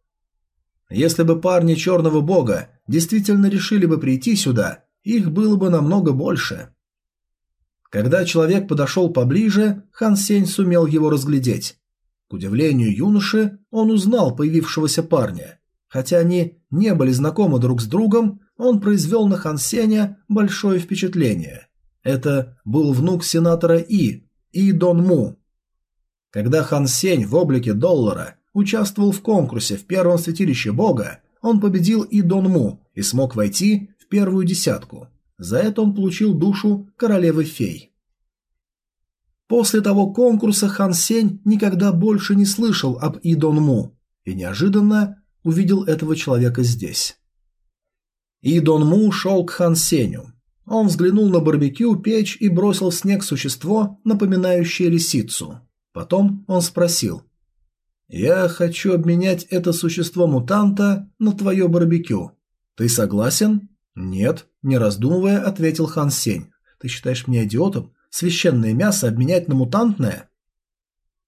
Если бы парни Черного Бога действительно решили бы прийти сюда, их было бы намного больше. Когда человек подошел поближе, Хан Сень сумел его разглядеть. К удивлению юноши, он узнал появившегося парня. Хотя они не были знакомы друг с другом, он произвел на Хан Сеня большое впечатление. Это был внук сенатора И, И Дон Му. Когда Хан Сень в облике доллара участвовал в конкурсе в первом святилище бога, он победил И Дон Му и смог войти в первую десятку. За это он получил душу королевы-фей. После того конкурса Хан Сень никогда больше не слышал об Идон Му и неожиданно увидел этого человека здесь. Идон Му шел к Хан Сеню. Он взглянул на барбекю, печь и бросил в снег существо, напоминающее лисицу. Потом он спросил. «Я хочу обменять это существо-мутанта на твое барбекю. Ты согласен?» «Нет», – не раздумывая, ответил Хан Сень. «Ты считаешь меня идиотом? Священное мясо обменять на мутантное?»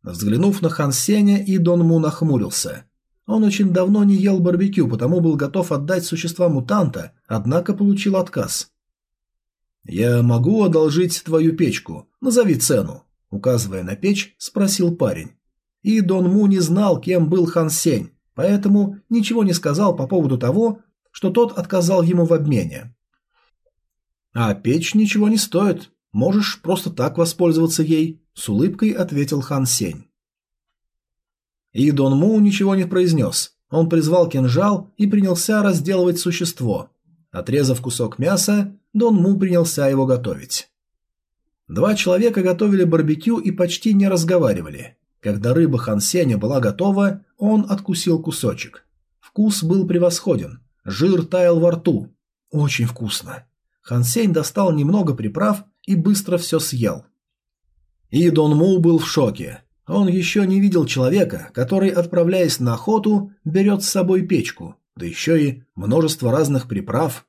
Взглянув на Хан Сеня, и Дон Му нахмурился. Он очень давно не ел барбекю, потому был готов отдать существа мутанта, однако получил отказ. «Я могу одолжить твою печку? Назови цену», – указывая на печь, спросил парень. И Дон Му не знал, кем был Хан Сень, поэтому ничего не сказал по поводу того, что тот отказал ему в обмене. «А печь ничего не стоит. Можешь просто так воспользоваться ей», – с улыбкой ответил Хан Сень. И Дон Му ничего не произнес. Он призвал кинжал и принялся разделывать существо. Отрезав кусок мяса, Дон Му принялся его готовить. Два человека готовили барбекю и почти не разговаривали. Когда рыба Хан Сеня была готова, он откусил кусочек. Вкус был превосходен. Жир таял во рту. Очень вкусно. Хан Сень достал немного приправ и быстро все съел. И Дон Му был в шоке. Он еще не видел человека, который, отправляясь на охоту, берет с собой печку, да еще и множество разных приправ.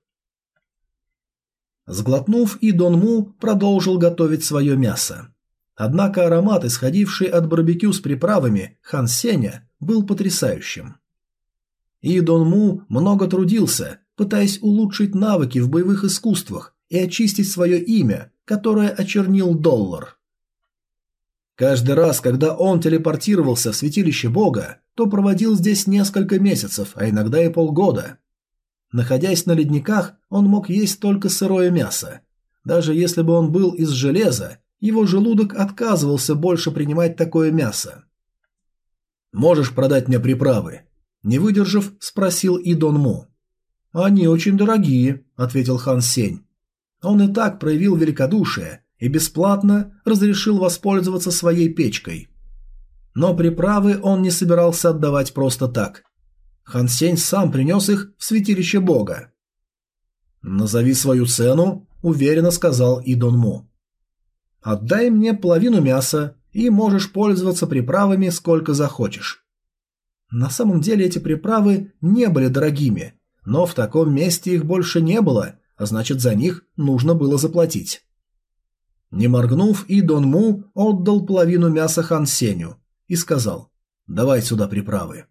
Сглотнув, и Дон Му продолжил готовить свое мясо. Однако аромат, исходивший от барбекю с приправами Хан Сеня, был потрясающим. И Дон Му много трудился, пытаясь улучшить навыки в боевых искусствах и очистить свое имя, которое очернил доллар. Каждый раз, когда он телепортировался в святилище бога, то проводил здесь несколько месяцев, а иногда и полгода. Находясь на ледниках, он мог есть только сырое мясо. Даже если бы он был из железа, его желудок отказывался больше принимать такое мясо. «Можешь продать мне приправы?» Не выдержав, спросил и Дон Му. «Они очень дорогие», — ответил Хан Сень. Он и так проявил великодушие и бесплатно разрешил воспользоваться своей печкой. Но приправы он не собирался отдавать просто так. Хан Сень сам принес их в святилище бога. «Назови свою цену», — уверенно сказал и Дон Му. «Отдай мне половину мяса, и можешь пользоваться приправами сколько захочешь». На самом деле эти приправы не были дорогими, но в таком месте их больше не было, а значит за них нужно было заплатить. Не моргнув, и Дон Му отдал половину мяса Хан Сеню и сказал «Давай сюда приправы».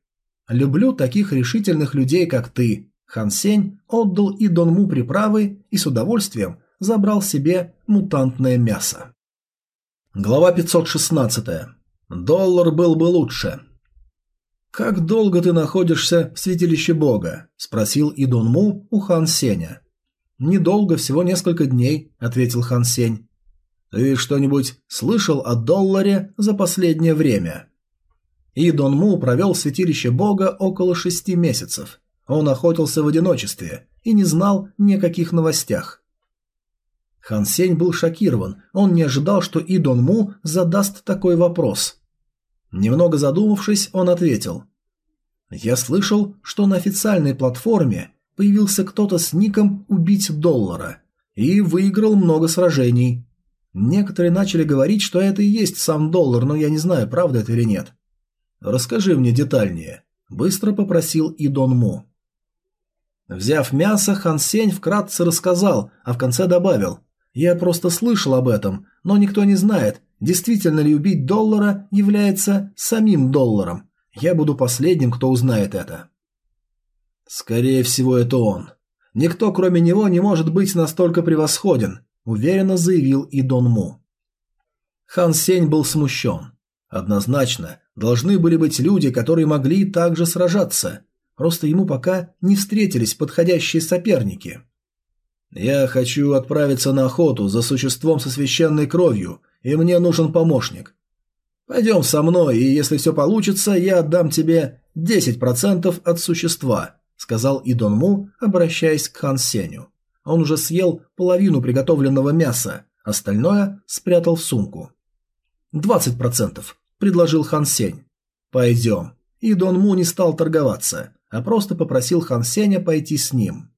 «Люблю таких решительных людей, как ты». Хан Сень отдал и Дон Му приправы и с удовольствием забрал себе мутантное мясо. Глава 516. Доллар был бы лучше. «Как долго ты находишься в святилище Бога?» – спросил Идон Му у Хан Сеня. «Недолго, всего несколько дней», – ответил Хан Сень. «Ты что-нибудь слышал о долларе за последнее время?» Идон Му провел в святилище Бога около шести месяцев. Он охотился в одиночестве и не знал ни о каких новостях. Хан Сень был шокирован, он не ожидал, что Идон Му задаст такой вопрос – Немного задумавшись, он ответил. «Я слышал, что на официальной платформе появился кто-то с ником «Убить доллара» и выиграл много сражений. Некоторые начали говорить, что это и есть сам доллар, но я не знаю, правда это или нет. Расскажи мне детальнее», – быстро попросил и Дон Му. Взяв мясо, Хан Сень вкратце рассказал, а в конце добавил. «Я просто слышал об этом, но никто не знает, действительно ли убить доллара является самим долларом. Я буду последним, кто узнает это. Скорее всего, это он. Никто, кроме него, не может быть настолько превосходен, уверенно заявил и Дон Му. Хан Сень был смущен. Однозначно, должны были быть люди, которые могли также сражаться. Просто ему пока не встретились подходящие соперники. «Я хочу отправиться на охоту за существом со священной кровью, и мне нужен помощник. Пойдем со мной, и если все получится, я отдам тебе 10% от существа», сказал Идон Му, обращаясь к Хан Сеню. Он уже съел половину приготовленного мяса, остальное спрятал в сумку. «Двадцать процентов», – предложил Хан Сень. «Пойдем». И Дон Му не стал торговаться, а просто попросил Хан Сеня пойти с ним.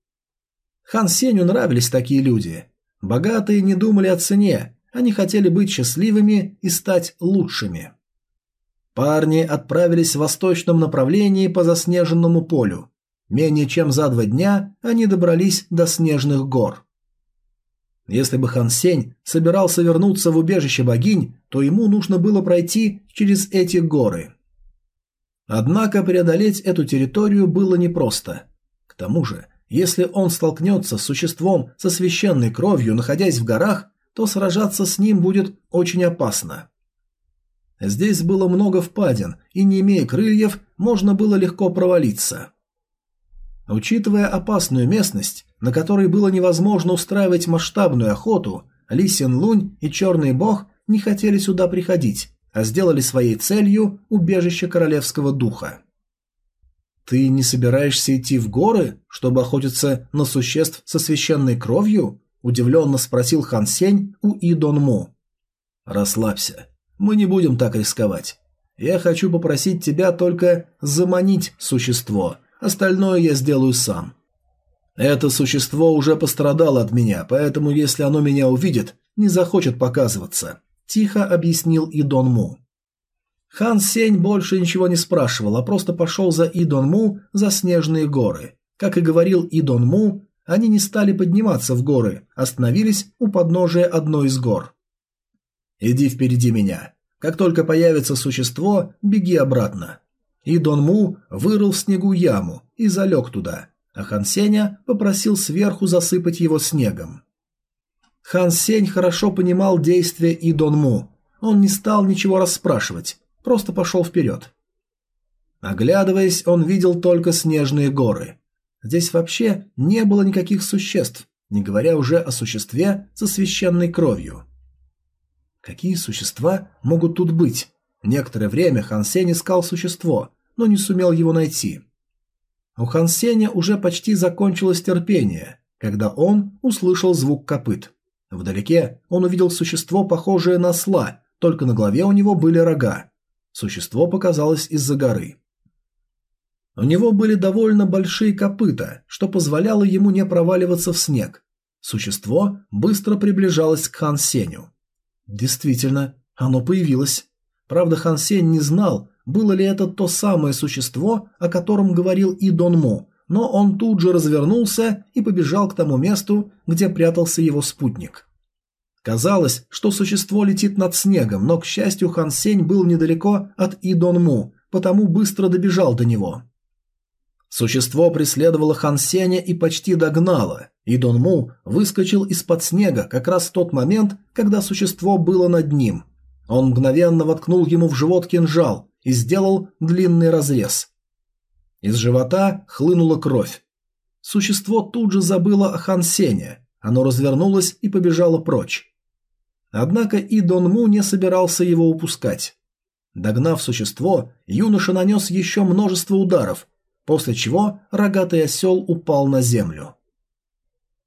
Хан Сеню нравились такие люди. Богатые не думали о цене, они хотели быть счастливыми и стать лучшими. Парни отправились в восточном направлении по заснеженному полю. Менее чем за два дня они добрались до снежных гор. Если бы Хан Сень собирался вернуться в убежище богинь, то ему нужно было пройти через эти горы. Однако преодолеть эту территорию было непросто. К тому же, если он столкнется с существом со священной кровью, находясь в горах, то сражаться с ним будет очень опасно. Здесь было много впадин, и не имея крыльев, можно было легко провалиться. Учитывая опасную местность, на которой было невозможно устраивать масштабную охоту, Ли Син Лунь и Черный Бог не хотели сюда приходить, а сделали своей целью убежище королевского духа. «Ты не собираешься идти в горы, чтобы охотиться на существ со священной кровью?» – удивленно спросил Хан Сень у И Дон Му. «Расслабься. Мы не будем так рисковать. Я хочу попросить тебя только заманить существо, Остальное я сделаю сам. Это существо уже пострадало от меня, поэтому если оно меня увидит, не захочет показываться», – тихо объяснил Идон Му. Хан Сень больше ничего не спрашивал, а просто пошел за Идон Му за снежные горы. Как и говорил Идон Му, они не стали подниматься в горы, остановились у подножия одной из гор. «Иди впереди меня. Как только появится существо, беги обратно и Дон Му вырыл в снегу яму и залег туда, а Хан Сеня попросил сверху засыпать его снегом. Хан Сень хорошо понимал действия и Дон Му. Он не стал ничего расспрашивать, просто пошел вперед. Оглядываясь, он видел только снежные горы. Здесь вообще не было никаких существ, не говоря уже о существе со священной кровью. Какие существа могут тут быть? Некоторое время Хан Сень искал существо, но не сумел его найти. У Хан Сеня уже почти закончилось терпение, когда он услышал звук копыт. Вдалеке он увидел существо, похожее на сла, только на голове у него были рога. Существо показалось из-за горы. У него были довольно большие копыта, что позволяло ему не проваливаться в снег. Существо быстро приближалось к Хан Сеню. Действительно, оно появилось. Правда, Хан Сень не знал, было ли это то самое существо, о котором говорил и Дон Му, но он тут же развернулся и побежал к тому месту, где прятался его спутник. Казалось, что существо летит над снегом, но, к счастью, Хан Сень был недалеко от И Дон Му, потому быстро добежал до него. Существо преследовало Хан Сеня и почти догнало, и Дон Му выскочил из-под снега как раз в тот момент, когда существо было над ним. Он мгновенно воткнул ему в живот кинжал, и сделал длинный разрез. Из живота хлынула кровь. Существо тут же забыло о Хан Сене, оно развернулось и побежало прочь. Однако и Дон Му не собирался его упускать. Догнав существо, юноша нанес еще множество ударов, после чего рогатый осел упал на землю.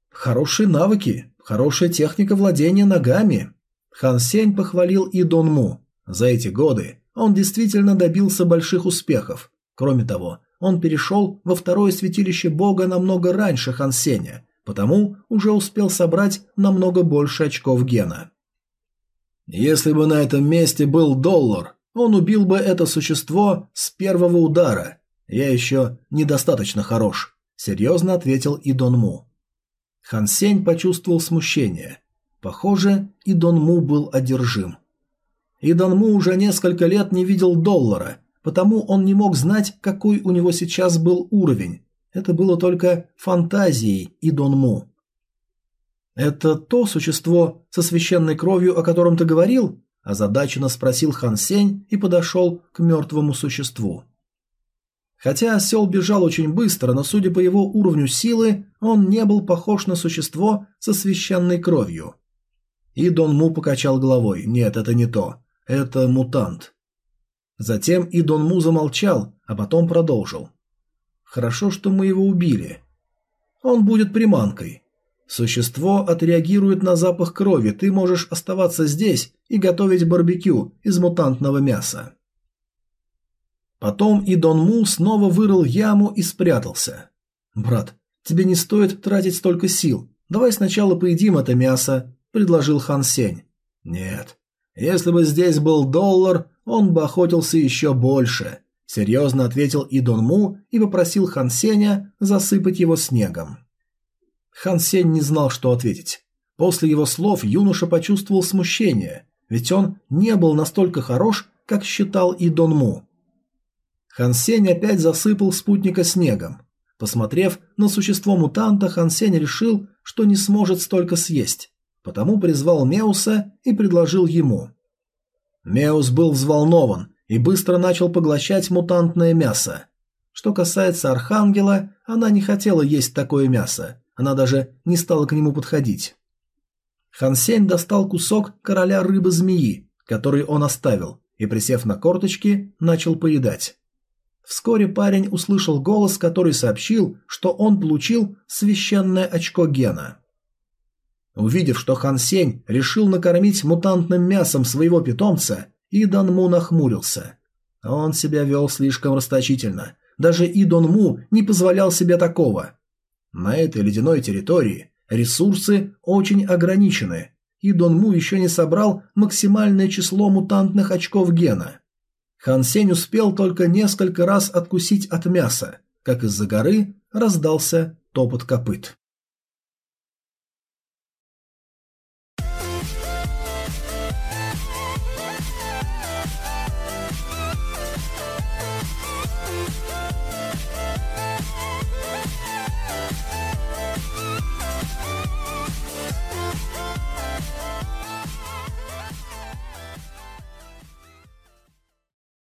Хорошие навыки, хорошая техника владения ногами. Хан Сень похвалил и Дон Му. За эти годы он действительно добился больших успехов. Кроме того, он перешел во второе святилище бога намного раньше Хан Сеня, потому уже успел собрать намного больше очков гена. Если бы на этом месте был доллар, он убил бы это существо с первого удара. Я еще недостаточно хорош, серьезно ответил и Дон Му. Хан Сень почувствовал смущение. Похоже, и Дон Му был одержим. И Данму уже несколько лет не видел доллара, потому он не мог знать, какой у него сейчас был уровень. Это было только фантазией и Донму. «Это то существо со священной кровью, о котором ты говорил?» – озадаченно спросил Хан Сень и подошел к мертвому существу. Хотя осел бежал очень быстро, но судя по его уровню силы, он не был похож на существо со священной кровью. И Дон Му покачал головой. Нет, это не то. Это мутант. Затем и Дон Му замолчал, а потом продолжил. Хорошо, что мы его убили. Он будет приманкой. Существо отреагирует на запах крови, ты можешь оставаться здесь и готовить барбекю из мутантного мяса. Потом и Дон Му снова вырыл яму и спрятался. «Брат, тебе не стоит тратить столько сил. Давай сначала поедим это мясо», – предложил Хан Сень. «Нет. Если бы здесь был доллар, он бы охотился еще больше», – серьезно ответил и Дон Му и попросил Хан Сеня засыпать его снегом. Хан Сень не знал, что ответить. После его слов юноша почувствовал смущение, ведь он не был настолько хорош, как считал и Дон Му. Хан Сень опять засыпал спутника снегом. Посмотрев на существо мутанта, Хан Сень решил, что не сможет столько съесть, потому призвал Меуса и предложил ему. Меус был взволнован и быстро начал поглощать мутантное мясо. Что касается Архангела, она не хотела есть такое мясо, она даже не стала к нему подходить. Хан Сень достал кусок короля рыбы-змеи, который он оставил, и, присев на корточки, начал поедать. Вскоре парень услышал голос, который сообщил, что он получил священное очко гена. Увидев, что Хан Сень решил накормить мутантным мясом своего питомца, Идан Му нахмурился. Он себя вел слишком расточительно. Даже Идон Му не позволял себе такого. На этой ледяной территории ресурсы очень ограничены, и Дон Му еще не собрал максимальное число мутантных очков гена. Хан Сень успел только несколько раз откусить от мяса, как из-за горы раздался топот копыт.